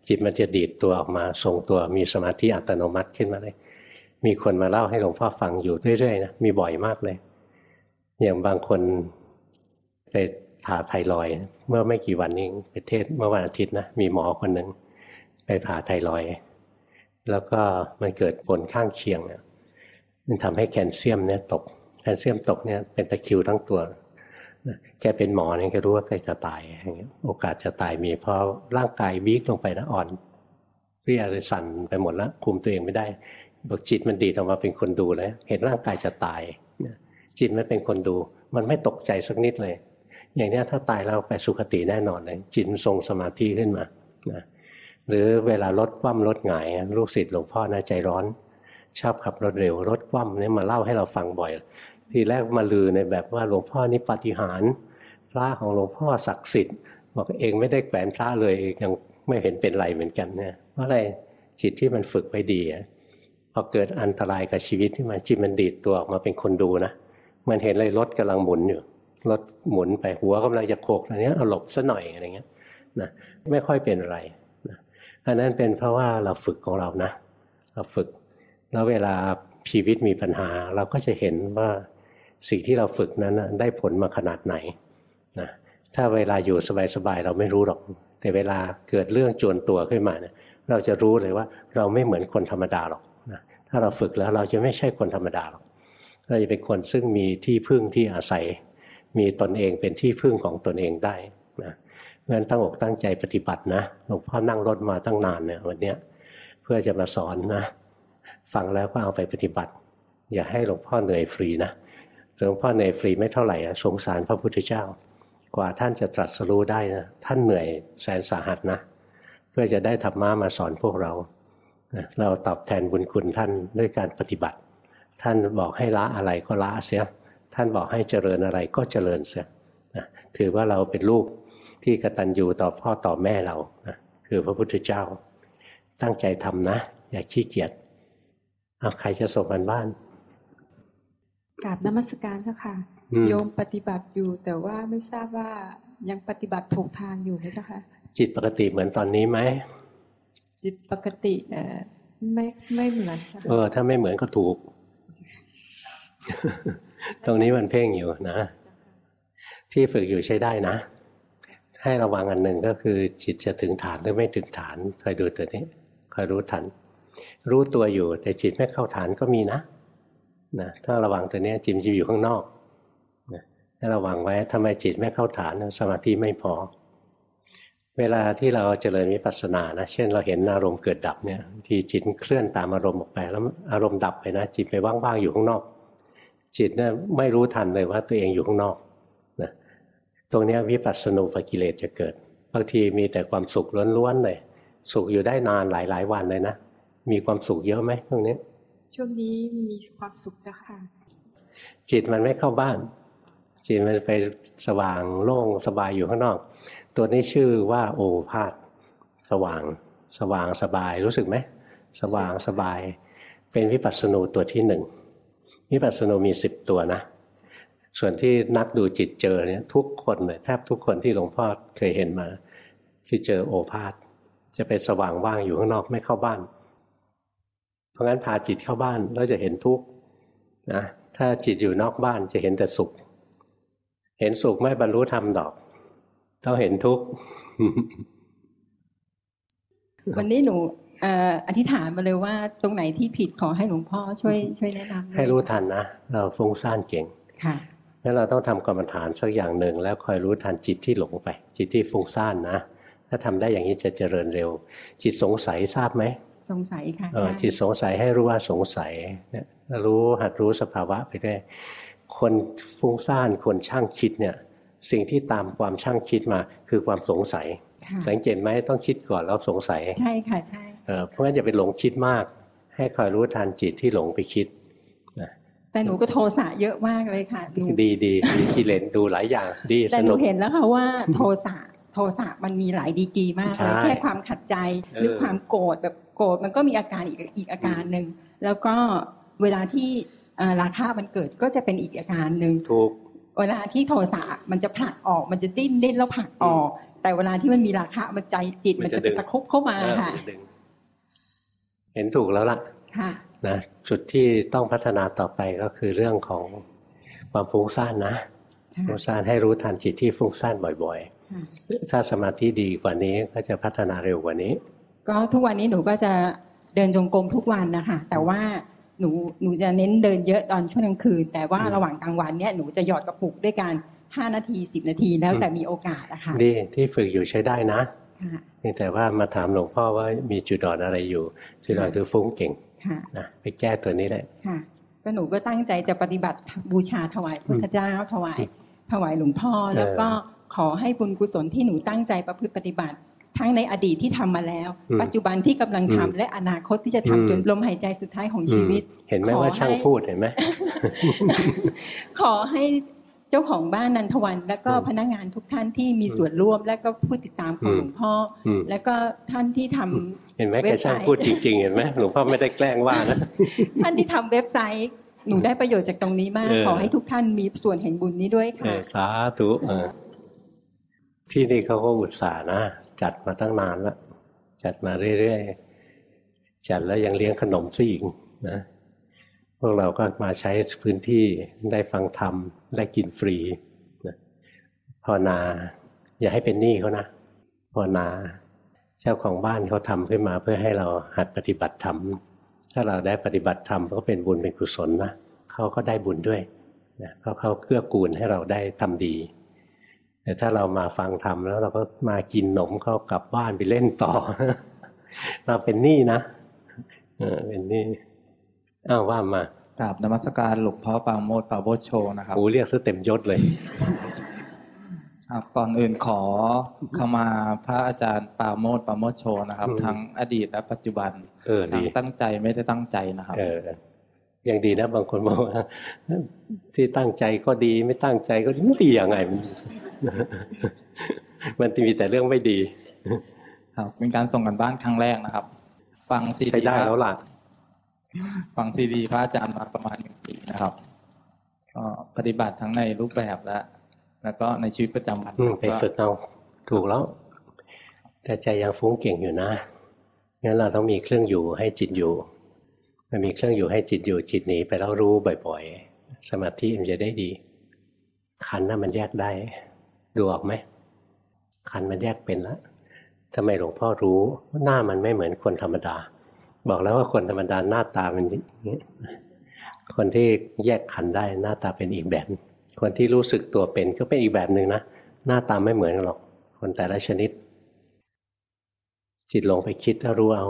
A: จิตมันจะดีดตัวออกมาทรงตัวมีสมาธิอัตโนมัติขึ้นมาเลย มีคนมาเล่าให้หลวงพ่อฟังอยู่เรื่อยๆนะมีบ่อยมากเลย อย่างบางคนไป ผ่าไทรอยเมื่อไม่กี่วันนี้ไปเทศเมื่อวันอาทิตย์นะมีหมอคนหนึ่งไปผ่าไทรอยแล้วก็มันเกิดผลข้างเคียงเนี่ยมันทำให้แคลเซียมเนี่ยตกแคลเซียมตกเนี่ยเป็นตะคิวทั้งตัวแกเป็นหมอเนี่ยแกรู้ว่าแกจะตายอย่างเงี้ยโอกาสจะตายมีเพราะร่างกายวิกลงไปนะอ่อนเรียเลยสั่นไปหมดแล้วคุมตัวเองไม่ได้บอกจิตมันดีดออกมาเป็นคนดูแล้วเห็นร่างกายจะตายจิตไม่เป็นคนดู มันไม่ตกใจสักนิดเลย อย่างนี้ถ้าตายแล้วไปสุคติแน่นอนเลยจิตทรงสมาธิขึ้นมานะหรือเวลารถคว่ำรถหงายลูกศิษย์หลวงพ่อนะใจร้อน ชอบขับรถเร็ว รถคว่ำเนี่ยมาเล่าให้เราฟังบ่อย ทีแรกมาลือในแบบว่าหลวงพ่อนี่ปฏิหารพระของหลวงพ่อศักดิ์สิทธิ์บอกเองไม่ได้แขวนพระเลยยังไม่เห็นเป็นไรเหมือนกันเนี่ยเพราะอะไรจิตที่มันฝึกไว้ดีพอเกิดอันตรายกับชีวิตที่มาจิตมันดีดตัวออกมาเป็นคนดูนะมันเห็นเลยรถกำลังหมุนอยู่ รถหมุนไปหัวกำลังจะโขกอะไรเนี้ยเอาหลบซะหน่อยอะไรเงี้ยนะไม่ค่อยเป็นอะไรนะอันนั้นเป็นเพราะว่าเราฝึกของเรานะ เราฝึก แล้วเวลาชีวิตมีปัญหา เราก็จะเห็นว่าสิ่งที่เราฝึกนั้นได้ผลมาขนาดไหนนะถ้าเวลาอยู่สบายๆเราไม่รู้หรอก แต่เวลาเกิดเรื่องจวนตัวขึ้นมาเนี่ยเราจะรู้เลยว่าเราไม่เหมือนคนธรรมดาหรอกนะถ้าเราฝึกแล้วเราจะไม่ใช่คนธรรมดาหรอกเราจะเป็นคนซึ่งมีที่พึ่งที่อาศัย มีตนเองเป็นที่พึ่งของตนเองได้นะงั้นตั้งอกตั้งใจปฏิบัตินะหลวงพ่อนั่งรถมาตั้งนานเนี่ยวันนี้เพื่อจะมาสอนนะ ฟังแล้วก็เอาไปปฏิบัติ อย่าให้หลวงพ่อเหนื่อยฟรีนะหลวงพ่อเหนื่อยฟรีไม่เท่าไหร่สงสารพระพุทธเจ้า กว่าท่านจะตรัสรู้ได้นะท่านเหนื่อยแสนสาหัสนะ เพื่อจะได้ธรรมะมาสอนพวกเราเราตอบแทนบุญคุณท่านด้วยการปฏิบัติ ท่านบอกให้ละอะไรก็ละเสีย ท่านบอกให้เจริญอะไรก็เจริญเสียนะถือว่าเราเป็นลูกที่กตัญญูต่อพ่อต่อแม่เรานะคือพระพุทธเจ้า ตั้งใจทำนะ อย่าขี้เกียจเอาใครจะส่งกันบ้าน
B: กราบนมัสการเจ้าค่ะ โยมปฏิบัติอยู่ แต่ว่าไม่ทราบว่ายังปฏิบัติถูกทางอยู่ไหมเจ้าค่ะ
A: จิตปกติเหมือนตอนนี้ไหม
B: จิตปกติเออไม่ไม่เหมือน
A: เออ ถ้าไม่เหมือนก็ถูก ตรงนี้มันเพ่งอยู่นะ ที่ฝึกอยู่ใช้ได้นะ ให้ระวังอันหนึ่งก็คือจิตจะถึงฐานหรือไม่ถึงฐานคอยดูตัวนี้คอยรู้ทัน รู้ตัวอยู่แต่จิตไม่เข้าฐานก็มีนะนะถ้าระวังตัวนี้จิตจะอยู่ข้างนอกนะให้ระวังไว้ทำไมจิตไม่เข้าฐานสมาธิไม่พอ เวลาที่เราเจริญวิปัสสนานะเช่น เราเห็นอารมณ์เกิดดับเนี่ย ที่จิตเคลื่อนตามอารมณ์ออกไปแล้วอารมณ์ดับไปนะจิตไปว่างๆอยู่ข้างนอก จิตเนี่ยไม่รู้ทันเลยว่าตัวเองอยู่ข้างนอกนะตรงนี้วิปัสสนูปกิเลสจะเกิดบางทีมีแต่ความสุขล้วนๆเลยสุขอยู่ได้นานหลายๆวันเลยนะมีความสุขเยอะไหมตรงนี้
B: ช่วงนี้มีความสุขเจ้าค่ะ
A: จิตมันไม่เข้าบ้าน จิตมันไปสว่างโล่งสบายอยู่ข้างนอก ตัวนี้ชื่อว่าโอภาษสว่าง สว่างสบายรู้สึกไหมสว่างสบาย เป็นวิปัสสนูตัวที่หนึ่ง วิปัสสนมีสิบตัวนะ ส่วนที่นักดูจิตเจอเนี่ยทุกคนเลยแทบทุกคนที่หลวงพ่อเคยเห็นมาคือเจอโอภาษจะเป็นสว่างว่างอยู่ข้างนอกไม่เข้าบ้าน เพราะงั้นพาจิตเข้าบ้านแล้วจะเห็นทุกข์นะถ้าจิตอยู่นอกบ้านจะเห็นแต่สุข เห็นสุขไม่บรรลุธรรมดอกต้องเห็นทุกข์
C: วันนี้หนู อ่ออธิษฐานมาเลยว่าตรงไหนที่ผิดขอให้หลวงพ่อช่วยช่วยแนะนำด้วย
A: ให้รู้ทันนะเราฟุ้งซ่านเก่ง
C: ค่ะ
A: งั้นเราต้องทำกรรมฐานสักอย่างหนึ่ง แล้วคอยรู้ทันจิตที่หลงไป จิตที่ฟุ้งซ่านนะ ถ้าทำได้อย่างนี้จะเจริญเร็ว จิตสงสัยทราบไหม
C: สงสัยค่ะ
A: เออ
C: ใช่
A: จิตสงสัยให้รู้ว่าสงสัยเนี่ยรู้หัดรู้สภาวะไปได้คนฟุ้งซ่านคนช่างคิดเนี่ย สิ่งที่ตามความช่างคิดมาคือความสงสัย
C: ค่ะ
A: สังเกตไหมต้องคิดก่อนแล้วสงสัย
C: ใช่ค่ะใช่
A: เออเพราะงั้นอย่าไปหลงคิดมาก ให้คอยรู้ทันจิตที่หลงไปคิด
C: แต่หนูก็โทสะเยอะมากเลยค่ะหนู
A: ดีดีมีกิเลสดูหลายอย่างดี
C: แต่
A: ส
C: หนู
A: นุก
C: เห็นแล้วค่ะว่าโทสะโทสะมันมีหลายดีกรีมากเลย
A: ใช่
C: แค่ความขัดใจหรือ
A: เออ
C: ความโกรธแบบโกรธมันก็มีอาการอีกอีกอาการหนึ่งแล้วก็เวลาที่เอ่อราคะมันเกิดก็จะเป็นอีกอาการหนึ่ง
A: ถูก
C: เวลาที่โทสะมันจะผลักออกมันจะดิ้นดิ้นแล้วผลักออก แต่เวลาที่มันมีราคะมันใจจิต
A: มั
C: มัน
A: น
C: จะ
A: จะดึง
C: ตะคุบเข้ามา
A: เออ
C: ค่ะ
A: ดึง เห็นถูกแล้วล่ะ
C: ค่ะ
A: นะจุดที่ต้องพัฒนาต่อไปก็คือเรื่องของความฟุ้งซ่านนะ
C: ค่ะ
A: ฟุ้งซ่านให้รู้ทันจิตที่ฟุ้งซ่านบ่อย
C: ค่ะ
A: ๆถ้าสมาธิดีกว่านี้ก็จะพัฒนาเร็วกว่านี้
C: ก็ทุกวันนี้หนูก็จะเดินจงกรมทุกวันนะคะแต่ว่าหนูหนูจะเน้นเดินเยอะตอนช่วงกลางคืน แต่ว่า
A: อืม
C: ระหว่างกลางวันเนี่ยหนูจะหยอดกระปุกด้วยการห้านาทีสิบนาทีแล้ว
A: อืม
C: แต่มีโอกาสอะค่ะ
A: ดีที่ฝึกอยู่ใช้ได้นะ
C: ค่ะ
A: เพียงแต่ว่ามาถามหลวงพ่อว่ามีจุดอ่อนอะไรอยู่ จุดอ่อนคือฟุ้งเก่ง
C: ค่ะ
A: นะไปแก้ตัวนี้แหละ
C: ค่ะก็หนูก็ตั้งใจจะปฏิบัติบูชาถวายพุทธเจ้าถวาย ถวายหลวงพ่อแล้วก็ขอให้บุญกุศลที่หนูตั้งใจประพฤติปฏิบัติ ทั้งในอดีตที่ทำมาแล้ว
A: อืม
C: ปัจจุบันที่กำลังทำ
A: อืม
C: และอนาคตที่จะทำ
A: อืม
C: จนลมหายใจสุดท้ายของชีวิต
A: เห็นไหม
C: ขอ
A: ว่าช่าง
C: ให้
A: พูดเห็นไหม
C: ขอให้ เจ้าของบ้านนันทวัน และก็
A: อืม
C: พนักงานทุกท่านที่มีส่วนร่วม และก็ผู้ติดตามของ
A: อืม
C: หลวงพ่ออ
A: ม
C: และก็ท่านที่ทำ
A: เห็นไหม
C: เว็
A: แก
C: บไซต์
A: ช่างพูดจริง ๆ เห็นไหมหลวงพ่อไม่ได้แกล้งว่านะ
C: ท่านที่ทำเว็บไซต์หนูได้ประโยชน์จากตรงนี้มาก
A: เออ
C: ขอให้ทุกท่านมีส่วนแห่งบุญนี้ด้วย
A: เอ
C: ค่ะ
A: อสาธุเออที่นี่เขาก็อุตส่าห์นะจัดมาตั้งนานแล้วจัดมาเรื่อยๆจัดแล้วยังเลี้ยงขนมซะอีกนะ พวกเราก็มาใช้พื้นที่ได้ฟังธรรม ได้กินฟรีภาวนา อย่าให้เป็นหนี้เขานะภาวนา เจ้าของบ้านเขาทำขึ้นมาเพื่อให้เราหัดปฏิบัติธรรม ถ้าเราได้ปฏิบัติธรรมก็เป็นบุญเป็นกุศลนะเขาก็ได้บุญด้วยนะเพราะเขาเกื้อกูลให้เราได้ทำดี แต่ถ้าเรามาฟังธรรมแล้วเราก็มากินหนมเขากลับบ้านไปเล่นต่อ เราเป็นหนี้นะเป็นหนี้ อ้าวว่ามา
D: กราบนมัสการหลวงพ่อปราโมทปราโมทโชนะครับ
A: โอ้เรียกซะเต็มยศเลย
D: ครับก่อนอื่นขอเข้ามาพระอาจารย์ปราโมทปราโมทโชนะครับ
A: อืม
D: ทั้งอดีตและปัจจุบัน
A: เออ
D: ทั้
A: ดี
D: งตั้งใจไม่ได้ตั้งใจนะครับ
A: เออยังดีนะบางคนบอกว่าที่ตั้งใจก็ดีไม่ตั้งใจก็ดีไม่ดียังไงมันมันมีแต่เรื่องไม่ดี
D: ครับเป็นการส่งกันบ้านครั้งแรกนะครับ ฟังซี
A: ใช้
D: ดี
A: ได้แล้วล่ะ
D: ฟังซีดีพระอาจารย์มาประมาณหนึ่งปีนะครับก็ปฏิบัติทั้งในรูปแบบและ แล้วก็ในชีวิตประจำวัน
A: ไปฝึกเอาถูกแล้วแต่ใจยังฟุ้งเก่งอยู่นะงั้นเราต้องมีเครื่องอยู่ให้จิตอยู่ มันมีเครื่องอยู่ให้จิตอยู่จิตหนีไปแล้วรู้บ่อยๆ สมาธิมันจะได้ดี ขันน่ะมันแยกได้ ดูออกไหมขันมันแยกเป็นแล้วทำไมหลวงพ่อรู้ว่าหน้ามันไม่เหมือนคนธรรมดา บอกแล้วว่าคนธรรมดาหน้าตามันอย่างนี้คนที่แยกขันได้หน้าตาเป็นอีกแบบ คนที่รู้สึกตัวเป็นก็เป็นอีกแบบหนึ่งนะหน้าตาไม่เหมือนกันหรอก คนแต่ละชนิด จิตลงไปคิดก็รู้เอา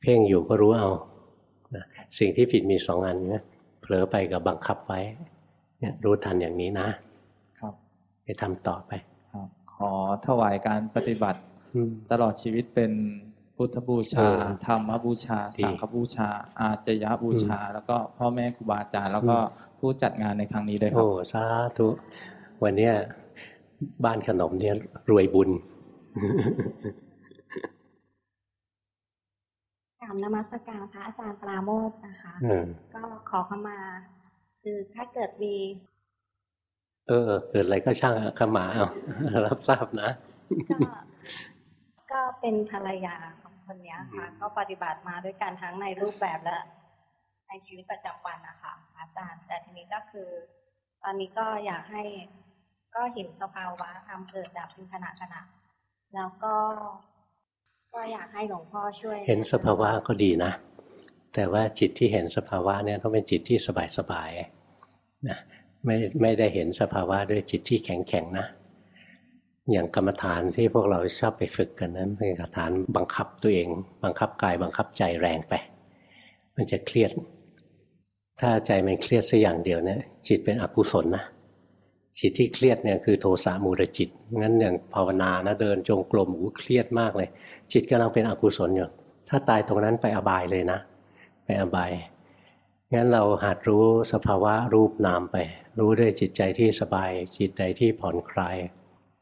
A: เพ่งอยู่ก็รู้เอานะสิ่งที่ผิดมีสองอันนะเผลอไปกับบังคับไว้ เนี่ย รู้ทันอย่างนี้นะ ครับไปทำต่อไป
D: ครับ ขอถวายการปฏิบัติ
A: อืม
D: ตลอดชีวิตเป็น พุทธบูชา
A: เออ
D: ธรรมบูชา
A: ดี
D: สังฆบูชา อาจยบูชา แล้วก็พ่อแม่ครูบาอาจารย์แล้วก็
A: อืม
D: ผู้จัดงานในครั้งนี้ด้วยครั
A: โอ้
D: บ
A: สาธุวันเนี้ยบ้านขนมเนี่ยรวยบุญ
E: กราบนมัสการพระอาจารย์ปราโมทนะคะ
A: เออ
E: ก็ขอเข้ามา คือถ้าเกิดมี
A: เออ เกิดอะไรก็ช่างอะขมาเอารับทราบนะ
E: ก็ก็เป็นภรรยาของ คนเนี้ยค่ะ ก็ปฏิบัติมาด้วยกันทั้งในรูปแบบและในชีวิตประจำวันนะคะพระอาจารย์ แต่ทีนี้ก็คือ ตอนนี้ก็อยากให้ก็เห็นสภาวะธรรมเกิดดับเป็นขณะขณะแล้วก็ ก็อยากให้หลวงพ่อช่วย
A: เห็นสภาวะก็ดีนะ แต่ว่าจิตที่เห็นสภาวะเนี่ยต้องเป็นจิตที่สบายๆนะไม่ไม่ได้เห็นสภาวะด้วยจิตที่แข็งๆนะ อย่างกรรมฐานที่พวกเราชอบไปฝึกกันนั้นเป็นกรรมฐานบังคับตัวเอง บังคับกายบังคับใจแรงไป มันจะเครียด ถ้าใจมันเครียดสักอย่างเดียวเนี่ยจิตเป็นอกุศลนะจิตที่เครียดเนี่ยคือโทสะมูลจิตงั้นอย่างภาวนานะเดินจงกรมหูเครียดมากเลย จิตกำลังเป็นอกุศลอยู่ถ้าตายตรงนั้นไปอบายเลยนะ ไปอบายงั้นเราหัดรู้สภาวะรูปนามไป รู้ด้วยจิตใจที่สบาย จิตใจที่ผ่อนคลาย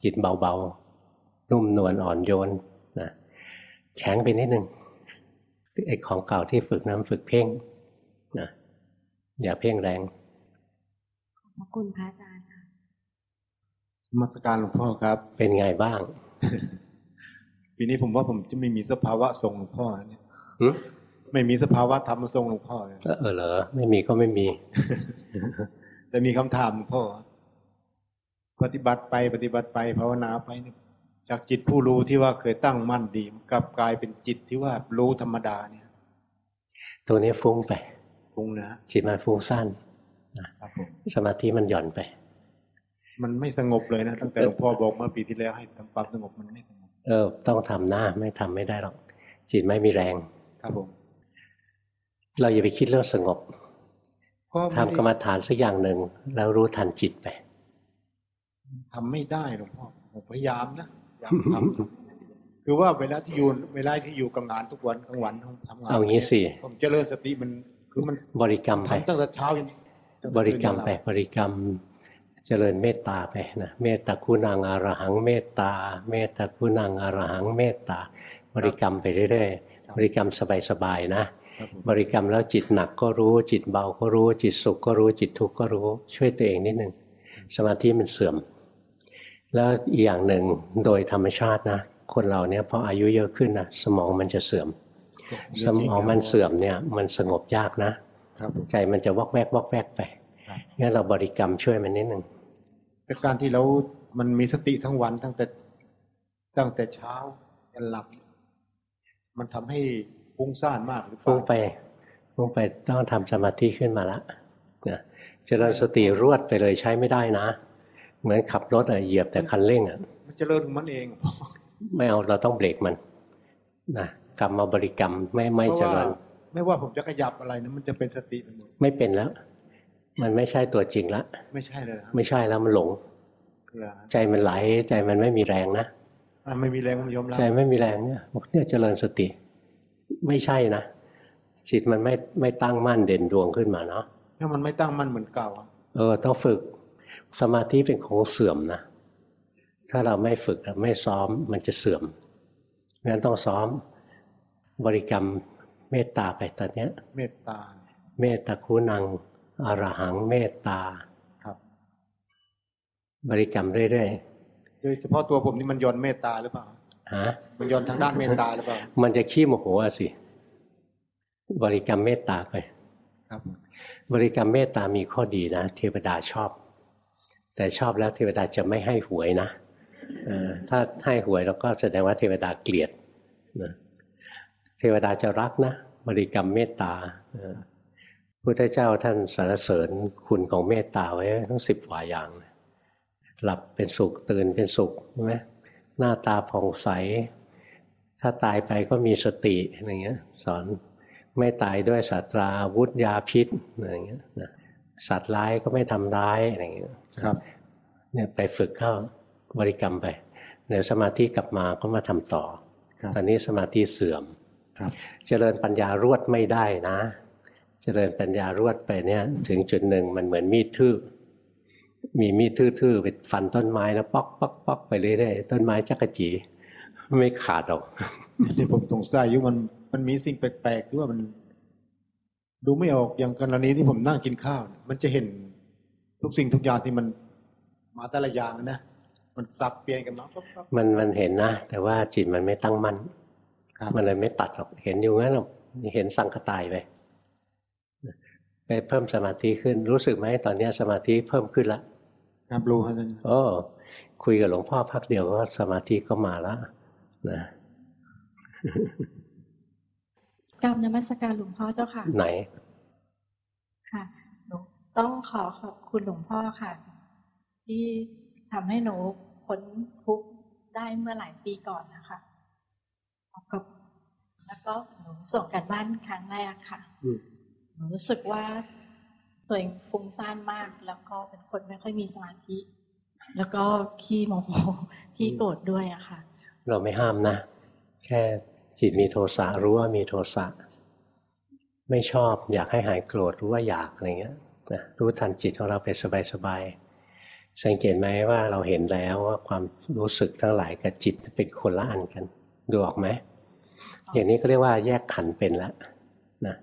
A: จิตเบาๆ นุ่มนวลอ่อนโยนนะแข็งไปนิดนึงไอ้ของเก่าที่ฝึกน้ำฝึกเพ่งนะอย่าเพ่งแรง
E: ขอบคุณพระอาจารย์ค่ะ
F: นมาตรการหลวงพ่อครับ
A: เป็นไงบ้าง
F: ปีนี้ผมว่าผมจะไม่มีสภาวะทรงหลวงพ่อแล้วเนี่ย
A: หึ
F: ไม่มีสภาวะธรรมทรงหลวงพ่อเลย
A: เออเหรอ ไม่มีก็ไม่มี
F: แต่มีคำถามหลวงพ่อ ปฏิบัติไปปฏิบัติไปภาวนาไปเนี่ยจากจิตผู้รู้ที่ว่าเคยตั้งมั่นดีกลับกลายเป็นจิตที่ว่ารู้ธรรมดาเนี่ย
A: ตัวนี้ฟุ้งไป
F: คงนะ
A: จิตมันฟุ้งสั้น
F: ครับผม
A: สมาธิมันหย่อนไป
F: มันไม่สงบเลยนะตั้งแต่หลวงพ่อบอกเมื่อปีที่แล้วให้ทำความสงบมันไม่สงบ
A: เออ ต้องทำหน้าไม่ทำไม่ได้หรอก จิตไม่มีแรง
F: ครับผม
A: เราอย่าไปคิดเรื่องสงบ
F: ก็ไม่
A: ทำกรรมฐานสักอย่างหนึ่งแล้วรู้ทันจิตไป
F: ทำไม่ได้หลวงพ่อผมพยายามนะพยายามทำคือว่าเวลาที่อยู่เวลาที่อยู่กับงานทุกวันกลางวันทำงาน
A: เอางี้สิ
F: ผมเจริญสติมันคือมัน
A: บริกรรมไป
F: ทำตั้งแต่เช้ายันตั้งแต่
A: บริกรรมไป
F: ตื่นนอนหลั
A: บริกรรมเจริญเมตตาไปนะเมตตาคุณังอรหังเมตตา เมตตาคุณังอรหังเมตตา บริกรรมไปเรื่อยๆบริกรรมสบายๆนะ
F: ครับผม
A: บริกรรมแล้วจิตหนักก็รู้ จิตเบาก็รู้ จิตสุขก็รู้จิตทุกข์ก็รู้ ช่วยตัวเองนิดหนึ่งสมาธิมันเสื่อม แล้วอีกอย่างหนึ่งโดยธรรมชาตินะ คนเราเนี่ยพออายุเยอะขึ้นนะสมองมันจะเสื่อม สมองมันเสื่อมเนี่ยมันสงบยากนะ
F: ครับผม
A: ใจมันจะวอกแวกวอกแวกไป
F: ครับ
A: งั้นเราบริกรรมช่วยมันนิดหนึ่ง
F: แต่การที่เรา มันมีสติทั้งวันตั้งแต่ตั้งแต่เช้ายันหลับ มันทำให้ฟุ้งซ่านมากหรือเป
A: ฟุ้ง
F: ล่า
A: ไปฟุ้งไปต้องทำสมาธิขึ้นมาละนะเจริญสติรวดไปเลยใช้ไม่ได้นะ เหมือนขับรถอะเหยียบแต่คันเร่งอะ
F: มันเจริญของมันเอง
A: ไม่เอาเราต้องเบรกมันนะกรรมมาบริกรรมไม่ไม่
F: เพราะ
A: เจ
F: ว่า
A: ริญ
F: ไม่ว่าผมจะขยับอะไรนะมันจะเป็นสติไปหมด
A: ไม่เป็นแล้ว มันไม่ใช่ตัวจริงละ
F: ไม่ใช่เลยนะ
A: ไม่ใช่แล้วมันหลง
F: เหรอ
A: ใจมันไหลใจมันไม่มีแรงนะ
F: อะไม่มีแรงผมยอมรับ
A: ใจไม่มีแรงเนี่ยบอกเนี่ยเจริญสติ ไม่ใช่นะจิตมันไม่ไม่ตั้งมั่นเด่นดวงขึ้นมาเนาะ
F: ถ้ามันไม่ตั้งมั่นเหมือนเก่าอะ
A: เออต้องฝึก สมาธิเป็นของเสื่อมนะ ถ้าเราไม่ฝึกไม่ซ้อมมันจะเสื่อมงั้นต้องซ้อมบริกรรมเมตตาไปตอนเนี้ย
F: เมตตา
A: เมตตาคุณังอรหังเมตตา
F: ครับ
A: บริกรรมเรื่อย
F: โดยเฉพาะตัวผมนี่มันย้อนเมตตาหรือเปล่า
A: ๆฮะ
F: มันย้อนทางด้านเมตตาหรือเปล่า
A: มันจะขี้โมโหอะสิ บริกรรมเมตตาไป
F: ครับ
A: บริกรรมเมตตามีข้อดีนะเทวดาชอบ แต่ชอบแล้วเทวดาจะไม่ให้หวยนะถ้าให้หวยแล้วก็แสดงว่าเทวดาเกลียดนะเทวดาจะรักนะบริกรรมเมตตาพุทธเจ้าท่านสรรเสริญคุณของเมตตาไว้ทั้งสิบกว่าอย่าง หลับเป็นสุขตื่นเป็นสุขใช่ไหมหน้าตาผ่องใส ถ้าตายไปก็มีสติอะไรเงี้ย สอนไม่ตายด้วยสัตรอาวุธยาพิษอะไรเงี้ยนะ สัตว์ร้ายก็ไม่ทำร้ายอะไรเงี้ย
F: ครับ
A: เนี่ยไปฝึกเข้าบริกรรมไปเดี๋ยวสมาธิกลับมาก็มาทำต่อ
F: ครับ
A: ตอนนี้สมาธิเสื่อม
F: ครับ
A: เจริญปัญญารวดไม่ได้นะ เจริญปัญญารวดไปเนี่ย ถึงจุดหนึ่งมันเหมือนมีดทื่อมีมีดทื่อๆไปฟันต้นไม้แล้วป๊อกป๊อกป๊อกไปเรื่อยๆต้นไม้จักระจี ไม่ขาดหรอก
F: นี่ผมสงสัยอยู่มันมันมีสิ่งแปลกๆที่ว่ามัน ดูไม่ออกอย่างกรณีที่ผมนั่งกินข้าวเนี่ยมันจะเห็นทุกสิ่งทุกอย่างที่มันมาแต่ละอย่างนะมันสับเปลี่ยนกันมาปั๊บปั๊บ
A: มันมันเห็นนะ แต่ว่าจิตมันไม่ตั้งมั่น
F: ครับ
A: มันเลยไม่ตัดหรอกเห็นอยู่งั้นหรอกเห็นสังกตายไปไปเพิ่มสมาธิขึ้น รู้สึกไหมตอนเนี้ยสมาธิเพิ่มขึ้นละ
F: ครับรู้ครับท่าน
A: โอ้คุยกับหลวงพ่อพักเดียวก็สมาธิก็มาแล้วนะ
G: กราบนมัสการหลวงพ่อเจ้าค่ะ
A: ไหน
G: ค่ะหนูต้องขอขอบคุณหลวงพ่อค่ะ ที่ทำให้หนูพ้นทุกข์ได้เมื่อหลายปีก่อนนะคะแล้วก็แล้วก็หนูส่งกันบ้านครั้งแรกค่ะ
A: อืม
G: หนูรู้สึกว่าตัวเองฟุ้งซ่านมาก แล้วก็เป็นคนไม่ค่อยมีสมาธิ แล้วก็ขี้โมโหขี้โกรธด้วยอะค่ะ
A: เราไม่ห้ามนะ แค่ จิตมีโทสะรู้ว่ามีโทสะไม่ชอบ อยากให้หายโกรธรู้ว่าอยากอะไรเงี้ยนะรู้ทันจิตของเราไปสบายๆสังเกตไหมว่าเราเห็นแล้วว่าความรู้สึกทั้งหลายกับจิตเป็นคนละอันกัน ดูออกไหมอย่างนี้ก็เรียกว่าแยกขันธ์เป็นแล้วนะ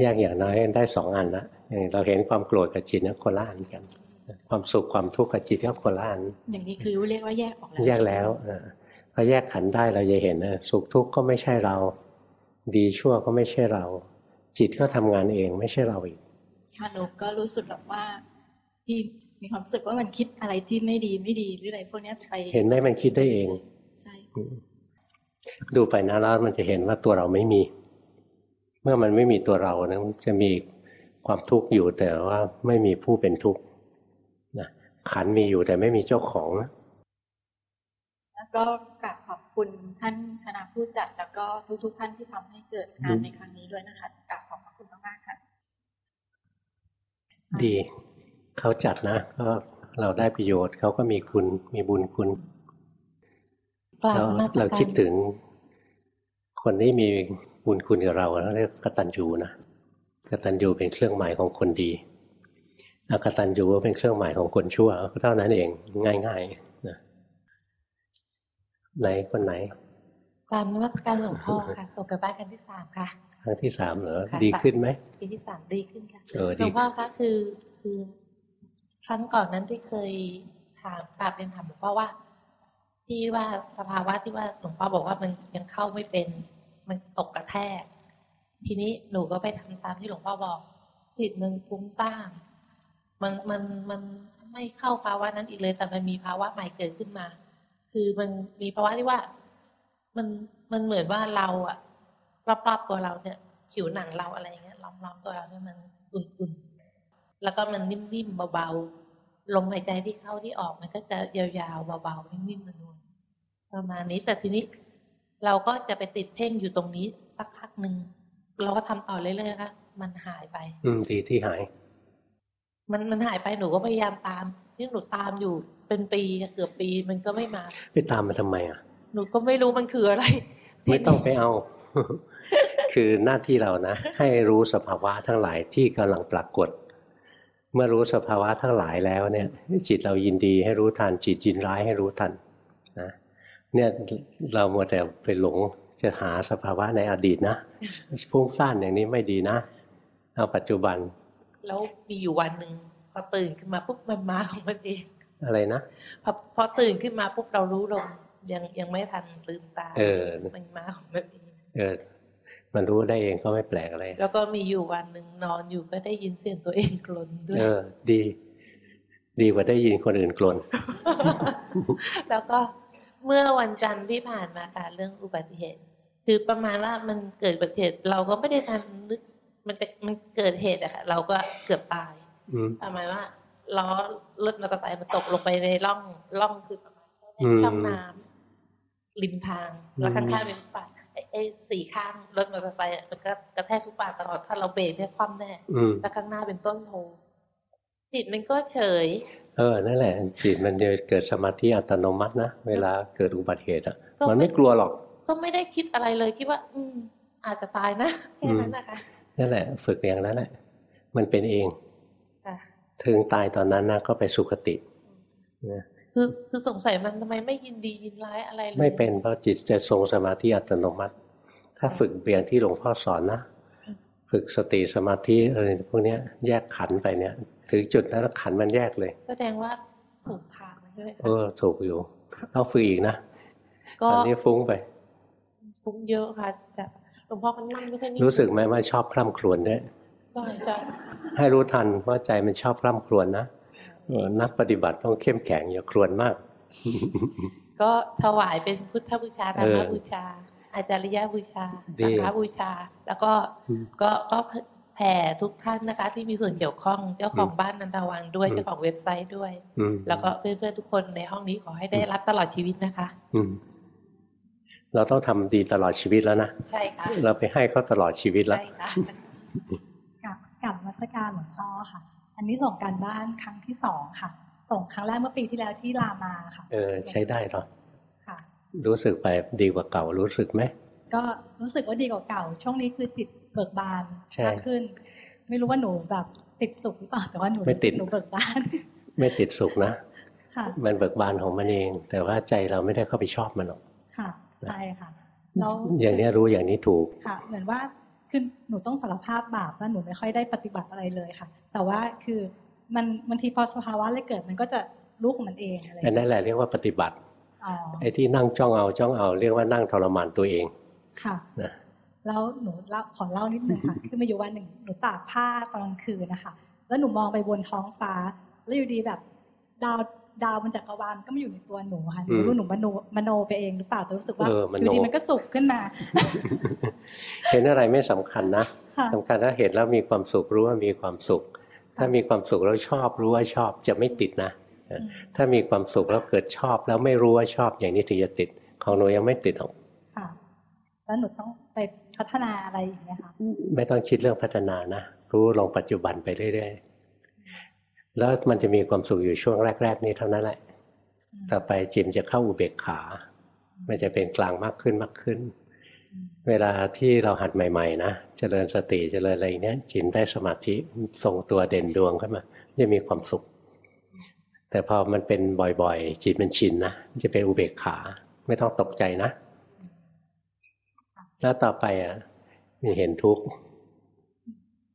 A: แยกอย่างน้อยได้สองอันละอย่างเราเห็นความโกรธกับจิตนะคนละอันกัน ความสุขความทุกข์กับจิตก็คนละอัน
G: อย่างนี้คือเรียกว่าแยกออกแล้ว
A: แยก
G: ใช่ไหม
A: แล้วเออพอแยกขันธ์ได้เราจะเห็นนะสุขทุกข์ก็ไม่ใช่เรา ดีชั่วก็ไม่ใช่เรา จิตก็ทำงานเองไม่ใช่เราอีก
G: ค่ะหนูก็รู้สึกแบบว่าที่มีความรู้สึกว่ามันคิดอะไรที่ไม่ดีไม่ดีหรืออะไรพวกเนี้ยไป
A: เห็นไหมมันคิดได้เอง
G: ใช่
A: ดูไปนะแล้วมันจะเห็นว่าตัวเราไม่มี เมื่อมันไม่มีตัวเรานะมันจะมีความทุกข์อยู่แต่ว่าไม่มีผู้เป็นทุกข์นะขันธ์มีอยู่แต่ไม่มีเจ้าของนะ
G: แล้ว ก็กราบขอบคุณท่านคณะผู้จัด แล้วก็ทุกๆท่านที่ทำให้เกิดงานในครั้งนี้ด้วยนะคะกราบขอบพระคุณมากๆค่ะ
A: ดีเขาจัดนะก็เราได้ประโยชน์เขาก็มีคุณมีบุญคุณ
H: กราบ
A: เรา
H: นมัส
A: เรา
H: การ
A: คิดถึง คนที่มีบุญคุณกับเราเราเรียกกตัญญูนะกตัญญูเป็นเครื่องหมายของคนดีอกตัญญูก็เป็นเครื่องหมายของคนชั่วเท่านั้นเองง่ายๆนะ ไหนคนไหน
H: กราบนมัสการหลวงพ่อค่ะส่งกันบ้านกันที่สามค่ะ
A: ครั้งที่สามเหรอ
H: ค่ะ
A: ดีขึ้นไหม
H: ปีที่สามดีขึ้นค่ะ
A: เออ
H: ห
A: ดี
H: ลวงพ่อคะคือคือ ครั้งก่อนนั้นที่เคยถามกราบเรียนถามหลวงพ่อว่า ที่ว่าสภาวะที่ว่าหลวงพ่อบอกว่ามันยังเข้าไม่เป็น มันตกกระแทก ทีนี้หนูก็ไปทำตามที่หลวงพ่อบอกจิตมันฟุ้งซ่านมันมันมันไม่เข้าภาวะนั้นอีกเลย แต่มันมีภาวะใหม่เกิดขึ้นมา คือมันมีภาวะที่ว่า มันมันเหมือนว่าเราอะรอบๆตัวเราเนี่ย ผิวหนังเราอะไรอย่างเงี้ยล้อมๆตัวเราเนี่ยมันอุ่นๆแล้วก็มันนิ่มๆเบาๆลมหายใจที่เข้าที่ออกมันก็จะยาวๆเบาๆนิ่มๆนวลๆประมาณนี้แต่ทีนี้เราก็จะไปติดเพ่งอยู่ตรงนี้สักพักหนึ่งเราก็ทำต่อเรื่อยๆนะคะมันหายไป
A: อืมดีที่หาย
H: มันมันหายไปหนูก็พยายามตาม ที่หนูตามอยู่เป็นปีเกือบปีมันก็ไม่มา
A: ไปตามมาทำไมอะ
H: หนูก็ไม่รู้มันคืออะไร
A: ไม่ต้องไปเอา คือหน้าที่เรานะ ให้รู้สภาวะทั้งหลายที่กำลังปรากฏ เมื่อรู้สภาวะทั้งหลายแล้วเนี่ย จิตเรายินดีให้รู้ทันจิตยินร้ายให้รู้ทันนะเนี่ยเรามัวแต่ไปหลงจะหาสภาวะในอดีตนะฟุ้งซ่านอย่างนี้ไม่ดีนะเอาปัจจุบัน
H: แล้วมีอยู่วันหนึ่ง พอตื่นขึ้นมาปุ๊บมันมาของมันเอง
A: อะไรนะ
H: พอพอตื่นขึ้นมาปุ๊บเรารู้ลมยังยังไม่ทันลืมตา
A: เออ
H: มันมาของมันเอง
A: เออมันรู้ได้เองก็ไม่แปลกอะไร
H: แล้วก็มีอยู่วันหนึ่งนอนอยู่ก็ได้ยินเสียงตัวเองกลนด้วย
A: เออ ดี ดีกว่าได้ยินคนอื่นกลน
H: แล้วก็เมื่อวันจันทร์ที่ผ่านมาค่ะเรื่องอุบัติเหตุ คือประมาณว่ามันเกิดอุบัติเหตุเราก็ไม่ได้ทันนึกมันจะมันเกิดเหตุอะค่ะ เราก็เกือบตาย
A: อืม
H: ประมาณว่าล้อรถมอเตอร์ไซค์มันตกลงไปในร่องร่องคือประมาณ
A: อืม
H: ช่องน้ำริมทาง แล้ว
A: อืม
H: ข้างๆเป็นฟุตบาทไอ้ไอ้สี่ข้างรถมอเตอร์ไซค์อะมันก็กระแทกฟุตบาทตลอดถ้าเราเบรกเนี่ยคว่ำแน่
A: อืม
H: แล้วข้างหน้าเป็นต้นโพจิตมันก็เฉย
A: เออ นั่นแหละจิตมันจะเกิดสมาธิอัตโนมัตินะ เวลาเกิดอุบัติเหตุอะ
H: ก็
A: มันไม่กลัวหรอก
H: กก็ไม่ได้คิดอะไรเลยคิดว่า อืม อาจจะตายนะแค่นั้นนะคะ
A: นั่นแหละ ฝึกอย่างนั้นแหละ มันเป็นเอง
H: ค่ะ
A: ถึงตายตอนนั้นนะก็ไปสุคตินะ
H: คือคือสงสัยมันทำไมไม่ยินดียินร้ายอะไรเลย
A: ไม่เป็นเพราะจิตจะทรงสมาธิอัตโนมัติ ถ้าฝึกเบี่ยงที่หลวงพ่อสอนนะ ฝึกสติสมาธิอะไรพวกเนี้ยแยกขันธ์ไปเนี่ย ถึงจุดนั้นแล้วขันธ์มันแยกเลย
H: แสดงว่าถูกทางใช่ไหม
A: เอ
H: คะ
A: อถูกอยู่ต้องฝึกอีกนะ
H: ก็
A: ตอนนี้ฟุ้งไป
H: ฟุ้งเยอะค่ะแต่หลวงพ่อก็นั่งไม่ค่อยนิ่ง
A: รู้สึกไหมว่าชอบคล่ำครวญด้วย
H: ใช่ใช่
A: ให้รู้ทันว่าใจมันชอบคล่ำครวญนะเออนักปฏิบัติต้องเข้มแข็งอย่าครวญมาก
H: ก็ถวายเป็นพุทธบูชาธรรม
A: เออ
H: บูชา อาจารยบูชา
A: ดี
H: สังฆบูชา แล้วก็
A: อืม
H: ก็ก็แผ่ทุกท่านนะคะ ที่มีส่วนเกี่ยวข้องเจ้าของ
A: อืม
H: บ้านนันทวังด้วย
A: อืม
H: เจ้าของเว็บไซต์ด้วย
A: อืม
H: แล้วก็เพื่อนๆทุกคนในห้องนี้ขอให้ได้รับตลอดชีวิตนะคะ
A: อืมเราต้องทำดีตลอดชีวิตแล้วนะ
H: ใช่ค่ะ
A: เราไปให้เขาตลอดชีวิตแล้ว
H: ใช่ค่ะ
G: กับกับนมัสการหลวงพ่อค่ะ อันนี้ส่งการบ้านครั้งที่สองค่ะ ส่งครั้งแรกเมื่อปีที่แล้วที่รามาค่ะ
A: เออใช้ได้หรอ
G: ค่ะ
A: รู้สึกไปดีกว่าเก่ารู้สึกไหม
G: ก็รู้สึกว่าดีกว่าเก่า ช่วงนี้คือจิตเบิกบาน
A: ใช่
G: มากขึ้น ไม่รู้ว่าหนูแบบติดสุขหรือเปล่าแต่ว่าหนู
A: ไม่ติด
G: หนูเบิกบาน
A: ไม่ติดสุขนะ
G: ค่ะ
A: มันเบิกบานของมันเอง แต่ว่าใจเราไม่ได้เข้าไปชอบมันหรอก
G: ค่ะใช่ค่ะแล้ว
A: อย่างนี้รู้อย่างนี้ถูก
G: ค่ะ เหมือนว่า คือหนูต้องสารภาพบาปว่าหนูไม่ค่อยได้ปฏิบัติอะไรเลยค่ะ แต่ว่าคือมันบางทีพอสภาวะเลยเกิดมันก็จะรู้ของมันเองอะไรอย่าง
A: อันนั้
G: เงี้ย
A: นแหละเรียกว่าปฏิบัติ
G: อ๋อ
A: ไอ้ที่นั่งจ้องเอาจ้องเอาเรียกว่านั่งทรมานตัวเอง
G: ค่ะ
A: นะ
G: แล้วหนูเล่าขอเล่านิดนึงค่ะ คือมาอยู่วันหนึ่งหนูตากผ้าตอนกลางคืนนะคะ แล้วหนูมองไปบนท้องฟ้า แล้วอยู่ดีแบบ ดาว ดาวบนจักรวาลก็มาอยู่ในตัวหนูค่ะหนูไม่รู้หนูมโนมโนไปเองหรือเปล่าแต่รู้สึกว่า
A: เออม
G: อ
A: โน
G: ยู่ดีมันก็สุกขึ้นมา
A: เห็นอะไรไม่สำคัญนะ
G: ค่ะ
A: สำคัญถ้าเห็นแล้วมีความสุขรู้ว่ามีความสุข ถ้ามีความสุขแล้วชอบรู้ว่าชอบจะไม่ติดนะ
G: อืม
A: ถ้ามีความสุขแล้วเกิดชอบ แล้วไม่รู้ว่าชอบอย่างนี้ถึงจะติด ของหนูยังไม่ติดหรอก
G: ค่ะแล้วหนูต้องไปพัฒนาอะไรอย่างเงี้ยค่ะ
A: ไม่ต้องคิดเรื่องพัฒนานะรู้ลงปัจจุบันไปเรื่อยๆ แล้วมันจะมีความสุขอยู่ช่วงแรก ๆ นี้เท่านั้นแหละ ต่อไปจิมจะเข้าอุเบกขา มันจะเป็นกลางมากขึ้นมากขึ้น เวลาที่เราหัดใหม่ ๆ นะเจริญสติเจริญอะไรอย่างเนี้ยจิตได้สมาธิทรงตัวเด่นดวงขึ้นมาจะมีความสุข แต่พอมันเป็นบ่อยๆ จิตมันชินนะมันจะเป็นอุเบกขา ไม่ต้องตกใจนะ แล้วต่อไปอะมีเห็นทุกข์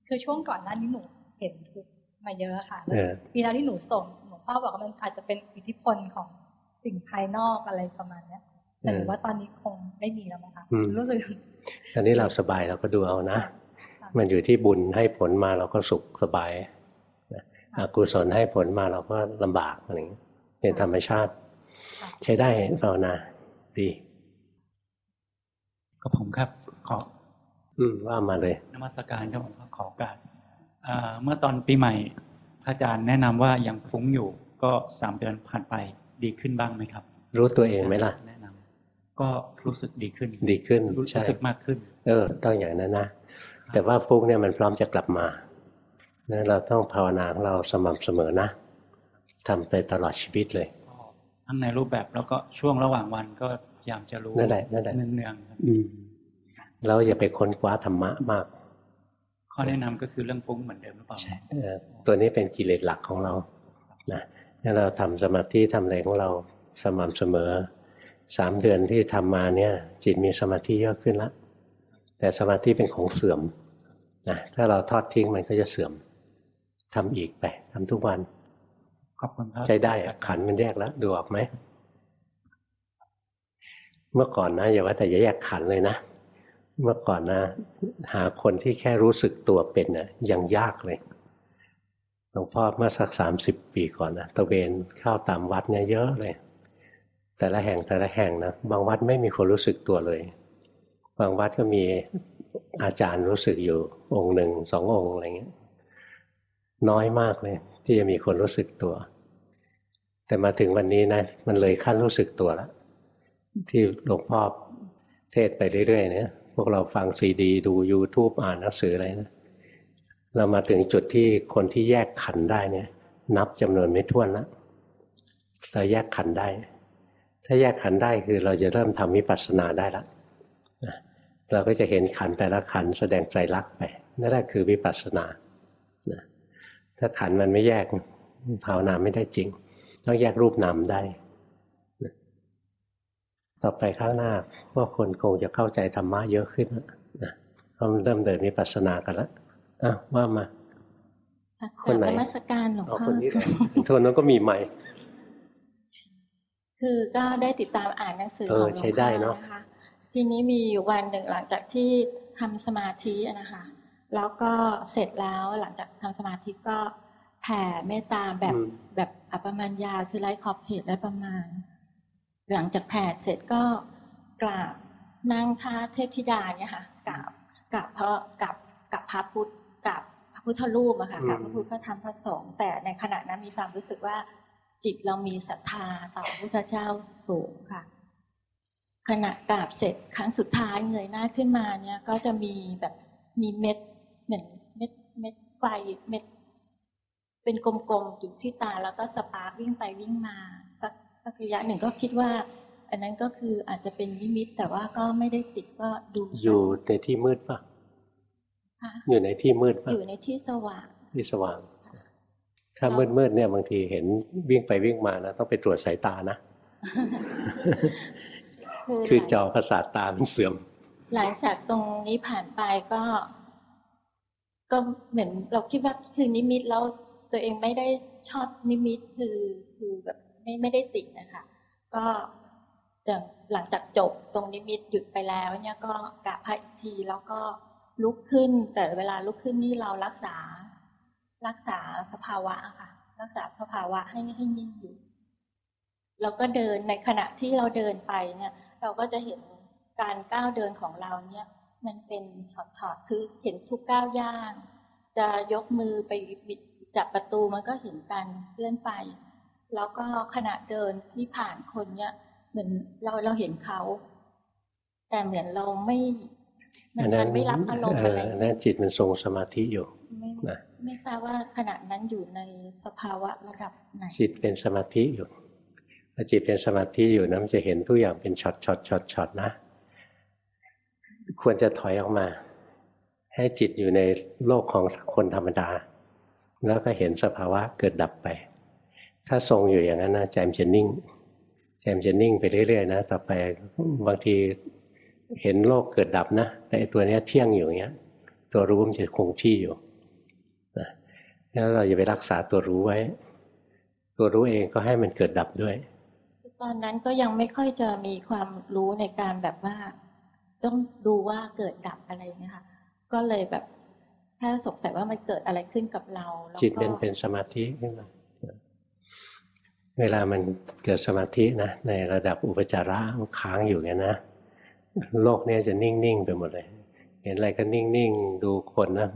G: คือช่วงก่อนหน้านี้หนูเห็นทุกข์ มาเยอะค่ะ
A: เออ
G: ปีแล้วที่หนูส่งหลวงพ่อบอกว่ามันอาจจะเป็นอิทธิพลของสิ่งภายนอกอะไรประมาณเนี้ยแต่หนูว่าตอนนี้คงไม่มีแล้วมั้งคะ
A: อืม
G: รู้สึก
A: ตอนนี้เราสบายเราก็ดูเอานะ
G: ค่ะ
A: มันอยู่ที่บุญให้ผลมาเราก็สุขสบายนะอกุศลให้ผลมาเราก็ลำบากอะไรอย่างเงี้ยเป็นธรรมชาติ
G: ค่ะ
A: ใช้ได้ภาวนาดี
I: กับผมครับขอ
A: อืมว่ามาเลย
I: นมัสการครับผมขอโอกาสอ่า เมื่อตอนปีใหม่พระอาจารย์แนะนำว่ายังฟุ้งอยู่ก็สามเดือนผ่านไปดีขึ้นบ้างไหมครับ
A: รู้ตัวเองไหมล่ะ
I: แนะนำก็รู้สึกดีขึ้น
A: ดีขึ้น
I: รู้
A: ใช่
I: รู้สึกมากขึ้น
A: เออ ต้องอย่างนั้นนะแต่ว่าฟุ้งเนี่ยมันพร้อมจะกลับมานะเราต้องภาวนาของเราสม่ำเสมอนะทำไปตลอดชีวิตเลย
I: ทั้งในรูปแบบแล้วก็ช่วงระหว่างวันก็พยายามจะรู้
A: นั่นแหละนั่นแหละ
I: เนืองๆครับ
A: อืมแล้วอย่าไปค้นคว้าธรรมะมาก
I: ข้อแนะนำก็คือเรื่องฟุ้งเหมือนเดิมหรือเปล่า
A: เอ่อตัวนี้เป็นกิเลสหลักของเรานะถ้าเราทำสมาธิทำอะไรของเราสม่ำเสมอสามเดือนที่ทำมาเนี่ย จิตมีสมาธิเยอะขึ้นแล้วแต่สมาธิเป็นของเสื่อมนะถ้าเราทอดทิ้งมันก็จะเสื่อมทำอีกไปทำทุกวัน
I: ขอบคุณครับ
A: ใช้ได้อะขันธ์มันแยกแล้วดูออกไหมเมื่อก่อนนะอย่าว่าแต่จะแยกขันธ์เลยนะ เมื่อก่อนนะ หาคนที่แค่รู้สึกตัวเป็นน่ะยังยากเลยหลวงพ่อเมื่อสักสามสิบปีก่อนนะตะเวนเข้าตามวัดเนี่ยเยอะเลย แต่ละแห่งแต่ละแห่งนะบางวัดไม่มีคนรู้สึกตัวเลย บางวัดก็มีอาจารย์รู้สึกอยู่องค์หนึ่งสององค์อะไรเงี้ยน้อยมากเลย ที่จะมีคนรู้สึกตัว แต่มาถึงวันนี้นะ มันเลยขั้นรู้สึกตัวแล้วที่หลวงพ่อเทศไปเรื่อยๆเนี่ย พวกเราฟังซีดี ดู YouTube อ่านหนังสืออะไรนะเรามาถึงจุดที่คนที่แยกขันได้เนี่ย นับจำนวนไม่ถ้วนแล้วเราแยกขันได้ ถ้าแยกขันได้คือเราจะเริ่มทำวิปัสสนาได้ละเราก็จะเห็นขันแต่ละขันแสดงใจรักไปนั่นแหละคือวิปัสสนาถ้าขันมันไม่แยกภาวนาไม่ได้จริง ต้องแยกรูปนามได้ ต่อไปข้างหน้าว่าคนคงจะเข้าใจธรรมะเยอะขึ้นนะเขาเริ่มเดินวิปัสสนากันแล้วอะว่ามาคนไหน
J: นมัสการหลวง
A: เอา
J: พ่อ
A: คนนี้เลยทวนนั้นก็มีใหม่
J: คือก็ได้ติดตามอ่านหนังสือ
A: เอ
J: ข
A: อ
J: องหลวง
A: ใช้ได้
J: พ่อ
A: เนอะ
J: นะคะทีนี้มีอยู่วันหนึ่งหลังจากที่ทำสมาธิอะนะคะแล้วก็เสร็จแล้วหลังจากทำสมาธิก็แผ่เมตตาแบบ
A: อืม
J: แบบอัปปมัญญาคือไร้ขอบเขตและประมาณ หลังจากแผ่เสร็จก็กราบนั่งท่าเทพธิดาเนี่ยค่ะกราบกราบพระกับกับพระพุทธกับพระพุทธรูปอะค่ะกับพระพุทธพระธรรมพระสงฆ์แต่ในขณะนั้นมีความรู้สึกว่าจิตเรามีศรัทธาต่อพระพุทธเจ้าสูงค่ะ ขณะกราบเสร็จครั้งสุดท้ายเงยหน้าขึ้นมาเนี่ยก็จะมีแบบมีเม็ดเหมือนเม็ดเม็ดไฟเม็ดเป็นกลมๆอยู่ที่ตาแล้วก็ spark วิ่งไปวิ่งมา สักสักระยะหนึ่งก็คิดว่า อันนั้นก็คืออาจจะเป็นนิมิต แต่ว่าก็ไม่ได้ติดก็ดู
A: อยู่ในที่มืดปะ
J: ค่ะ
A: อยู่ในที่มืดปะ
J: อยู่ในที่สว่าง
A: ที่สว่าง ถ้ามืดมืดๆเนี่ยบางทีเห็นวิ่งไปวิ่งมานะต้องไปตรวจสายตานะ
J: คือ
A: คือ
J: หลัง
A: จอประสาทตามันเสื่อม
J: หลังจากตรงนี้ผ่านไปก็ ก็เหมือนเราคิดว่าคือนิมิตแล้วตัวเองไม่ได้ชอบนิมิตคือคือแบบ ไม่ไม่ได้ติดนะคะ ก็หลังจากจบตรงนิมิตหยุดไปแล้วเนี่ยก็กราบพระอีกทีแล้วก็ลุกขึ้น แต่เวลาลุกขึ้นนี่เรารักษา รักษาสภาวะอะค่ะ รักษาสภาวะให้ให้นิ่งอยู่แล้วก็เดินในขณะที่เราเดินไปเนี่ย เราก็จะเห็นการก้าวเดินของเราเนี่ย มันเป็นช็อตๆคือเห็นทุกก้าวย่าง จะยกมือไปบิดจับประตูมันก็เห็นการเคลื่อนไป แล้วก็ขณะเดินที่ผ่านคนเนี่ยเหมือนเราเราเห็นเขา แต่เหมือนเราไม่มั
A: อั
J: น
A: นนั้
J: มันนไม่รับอารมณ์
A: เอ
J: อะไร
A: ออันนั้นจิตมันทรงสมาธิอยู่
J: ไม่
A: นะ
J: ไม่ทราบว่าขณะนั้นอยู่ในสภาวะระดับไหน
A: จิตเป็นสมาธิอยู่พอจิตเป็นสมาธิอยู่นะมันจะเห็นทุกอย่างเป็นช็อตช็อตช็อตช็อตนะ ควรจะถอยออกมา ให้จิตอยู่ในโลกของคนธรรมดา แล้วก็เห็นสภาวะเกิดดับไป ถ้าทรงอยู่อย่างนั้นนะใจมันจะนิ่งใจมันจะนิ่งไปเรื่อยๆนะต่อไปบางทีเห็นโลกเกิดดับนะ แต่ไอ้ตัวเนี้ยเที่ยงอยู่อย่างเงี้ย ตัวรู้มันจะคงที่อยู่นะแล้วเราอย่าไปรักษาตัวรู้ไว้ ตัวรู้เองก็ให้มันเกิดดับด้วย
J: ตอนนั้นก็ยังไม่ค่อยจะมีความรู้ในการแบบว่า ต้องดูว่าเกิดดับอะไรเงี้ยค่ะก็เลยแบบแค่สงสัยว่ามันเกิดอะไรขึ้นกับเราแล้วก็
A: จิตเป็นเป็นสมาธิขึ้นมา เวลามันเกิดสมาธินะในระดับอุปจาระมันค้างอยู่เงี้ยนะโลกเนี้ยจะนิ่งๆไปหมดเลย เห็นอะไรก็นิ่งๆดูคนนะ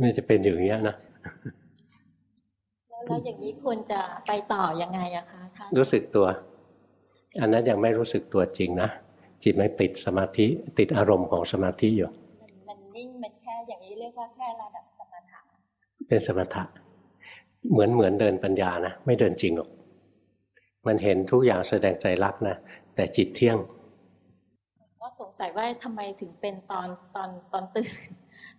A: มันจะเป็นอยู่อย่างเงี้ยนะ
J: แล้วแล้วอย่างนี้ควรจะไปต่อยังไงอะคะท่าน
A: รู้สึกตัว อันนั้นยังไม่รู้สึกตัวจริงนะจิตมันติดสมาธิติดอารมณ์ของสมาธิอยู่
J: มันมันนิ่งมันแค่อย่างนี้เรียกว่าแค่ระดับสมถะ
A: เป็นสมถะ เหมือนเหมือนเดินปัญญานะไม่เดินจริงหรอก มันเห็นทุกอย่างแสดงใจรักนะแต่จิตเที่ยง
J: ก็สงสัยว่าทำไมถึงเป็นตอนตอนตอนตื่น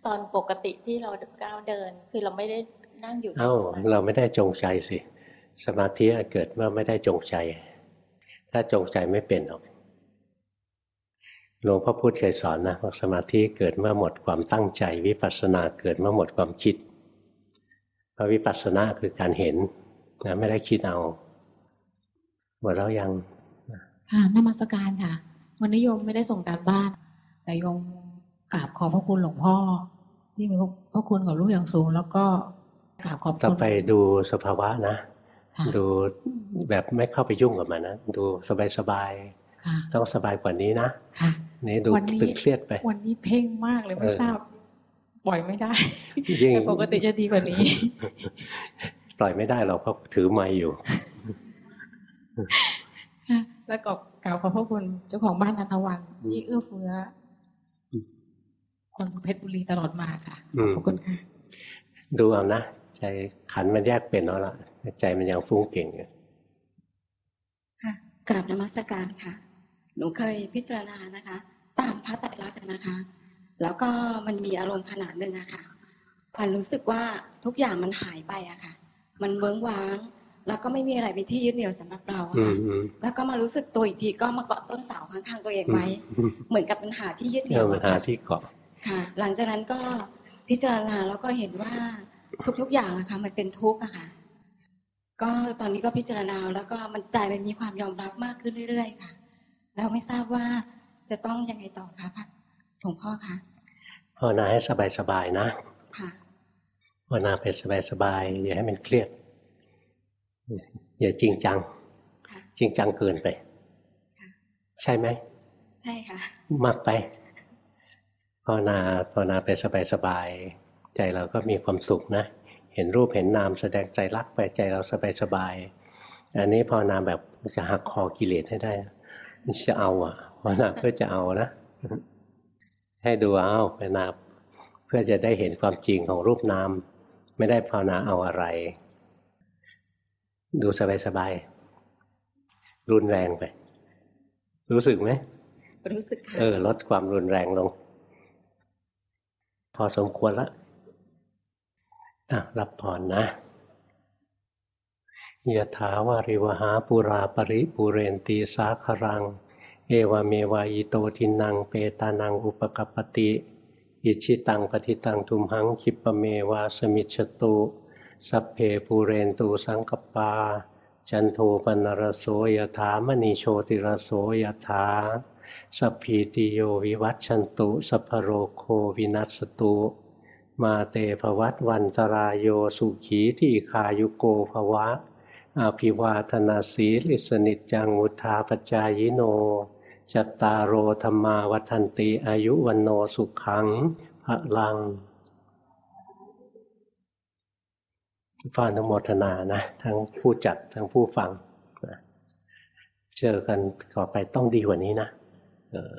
J: ตอนปกติที่เราก้าวเดิน คือเราไม่ได้นั่งอยู่ใน
A: เอ้า
J: สมาธิ
A: เราไม่ได้จงใจสิ สมาธิเกิดเมื่อไม่ได้จงใจ ถ้าจงใจไม่เป็นหรอกหลวงพ่อพูดเคยสอนนะว่าสมาธิเกิดเมื่อหมดความตั้งใจ วิปัสสนาเกิดเมื่อหมดความคิดเพราะวิปัสสนาคือการเห็นนะไม่ได้คิดเอาหมดแล้วยัง
K: ค่ะนมัสการค่ะ วันนี้โยมไม่ได้ส่งการบ้าน แต่โยมกราบขอบพระคุณหลวงพ่อ ที่มีพระคุณกับลูกอย่างสูง แล้วก็กราบขอบ
A: ต่อ
K: คุณ
A: ไปดูสภาวะนะ
K: ค่ะ
A: ดูแบบไม่เข้าไปยุ่งกับมันนะดูสบาย
K: ค่ะ
A: ๆต้องสบายกว่านี้นะ
K: ค่ะ
A: นี่ดู
K: วันนี้
A: ตึงเครียดไป
K: วันนี้เพ่งมากเลยไม่
A: เออ
K: ทราบ ปล่อยไม่ได้
A: ยิ่ง
K: แต่ปกติจะดีกว่านี้
A: ปล่อยไม่ได้เราเพราะถือไม้อยู่
K: ค่ะแล้วก็กล่าวขอบพระคุณเจ้าของบ้านนันทวันที่เอื้อเฟื้ออคนเพชรบุรีตลอดมาค่ะ
A: อืม
K: ขอบคุณค่ะ
A: ดูเอานะใจขันมันแยกเป็นแล้วล่ะใจมันยังฟุ้งเก่งอยู่
B: ค่ะกราบนมัสการค่ะ
L: หนูเคยพิจารณานะคะ ตามพระไตรลักษณ์นะคะ แล้วก็มันมีอารมณ์ขนาดหนึ่งอะค่ะมันรู้สึกว่าทุกอย่างมันหายไปอะค่ะ มันเวิ้งว้าง แล้วก็ไม่มีอะไรเป็นที่ยึดเหนี่ยวสำหรับเราอะ
A: อื
L: ค่ะ
A: มอืม
L: แล้วก็มารู้สึกตัวอีกทีก็มาเกาะต้นเสาข้างๆตัวเองไว้ เหมือนกับปัญหาที่ยึดเห
A: เรื่
L: นี่
A: อยง
L: ว
A: ปัญ
L: อะ
A: หา
L: ค่ะ
A: ที่เกาะ
L: ค่ะ หลังจากนั้นก็พิจารณาแล้วก็เห็นว่าทุกๆอย่างอะค่ะมันเป็นทุกข์อะค่ะ ก็ตอนนี้ก็พิจารณาแล้วก็มันใจมันมีความยอมรับมากขึ้นเรื่อย ๆ ค่ะ แล้วไม่ทราบว่าจะต้องยังไงต่อคะพระห ลวงพ่อคะ
A: ภาวนาให้สบายๆนะ
L: ค่ะ
A: ภาวนาไปสบายๆอย่าให้มันเครียด อย่าจริงจัง จริงจังเกินไป ใช่ไหม
L: ใช่ค่ะ
A: มากไปภาวนาภาวนาไปสบายๆใจเราก็มีความสุขนะ เห็นรูปเห็นนามแสดงใจรักไปใจเราสบายๆอันนี้ภาวนาแบบจะหักคอกิเลสให้ได้ จะเอาอะภาวนาเพื่อจะเอานะ ให้ดูเอาภาวนาเพื่อจะได้เห็นความจริงของรูปนาม ไม่ได้ภาวนาเอาอะไร ดูสบายๆรุนแรงไป รู้สึกไหม
L: รู้สึกค่ะ
A: เออลดความรุนแรงลง พอสมควรละอะรับพรนะยะถาวาริวหาปุราปริปุเรนตีสาครัง เอวเมวายโตทินังเปตานังอุปกปปติอิชิตังปฏิตังทุมหังคิปะเมวาสมิจฉตุ สัพเพปูเรนตูสังกปา จันโทปนรโสยถามณีโชติรโสยถาสัพพีติโยวิวัตชันตุ สัพโรโควินัสตุ มาเตภวัตวันตรายโยสุขีที่ขายุโกภวะ อาภิวาธนาสีลิสนิจจังวุธาปจายโน จัตตารโอธรรมาวัฒนติ อายุวันโนสุขังพระลังฟ้านุโมทนานะ ทั้งผู้จัดทั้งผู้ฟังนะเจอกันต่อไปต้องดีกว่านี้นะเออ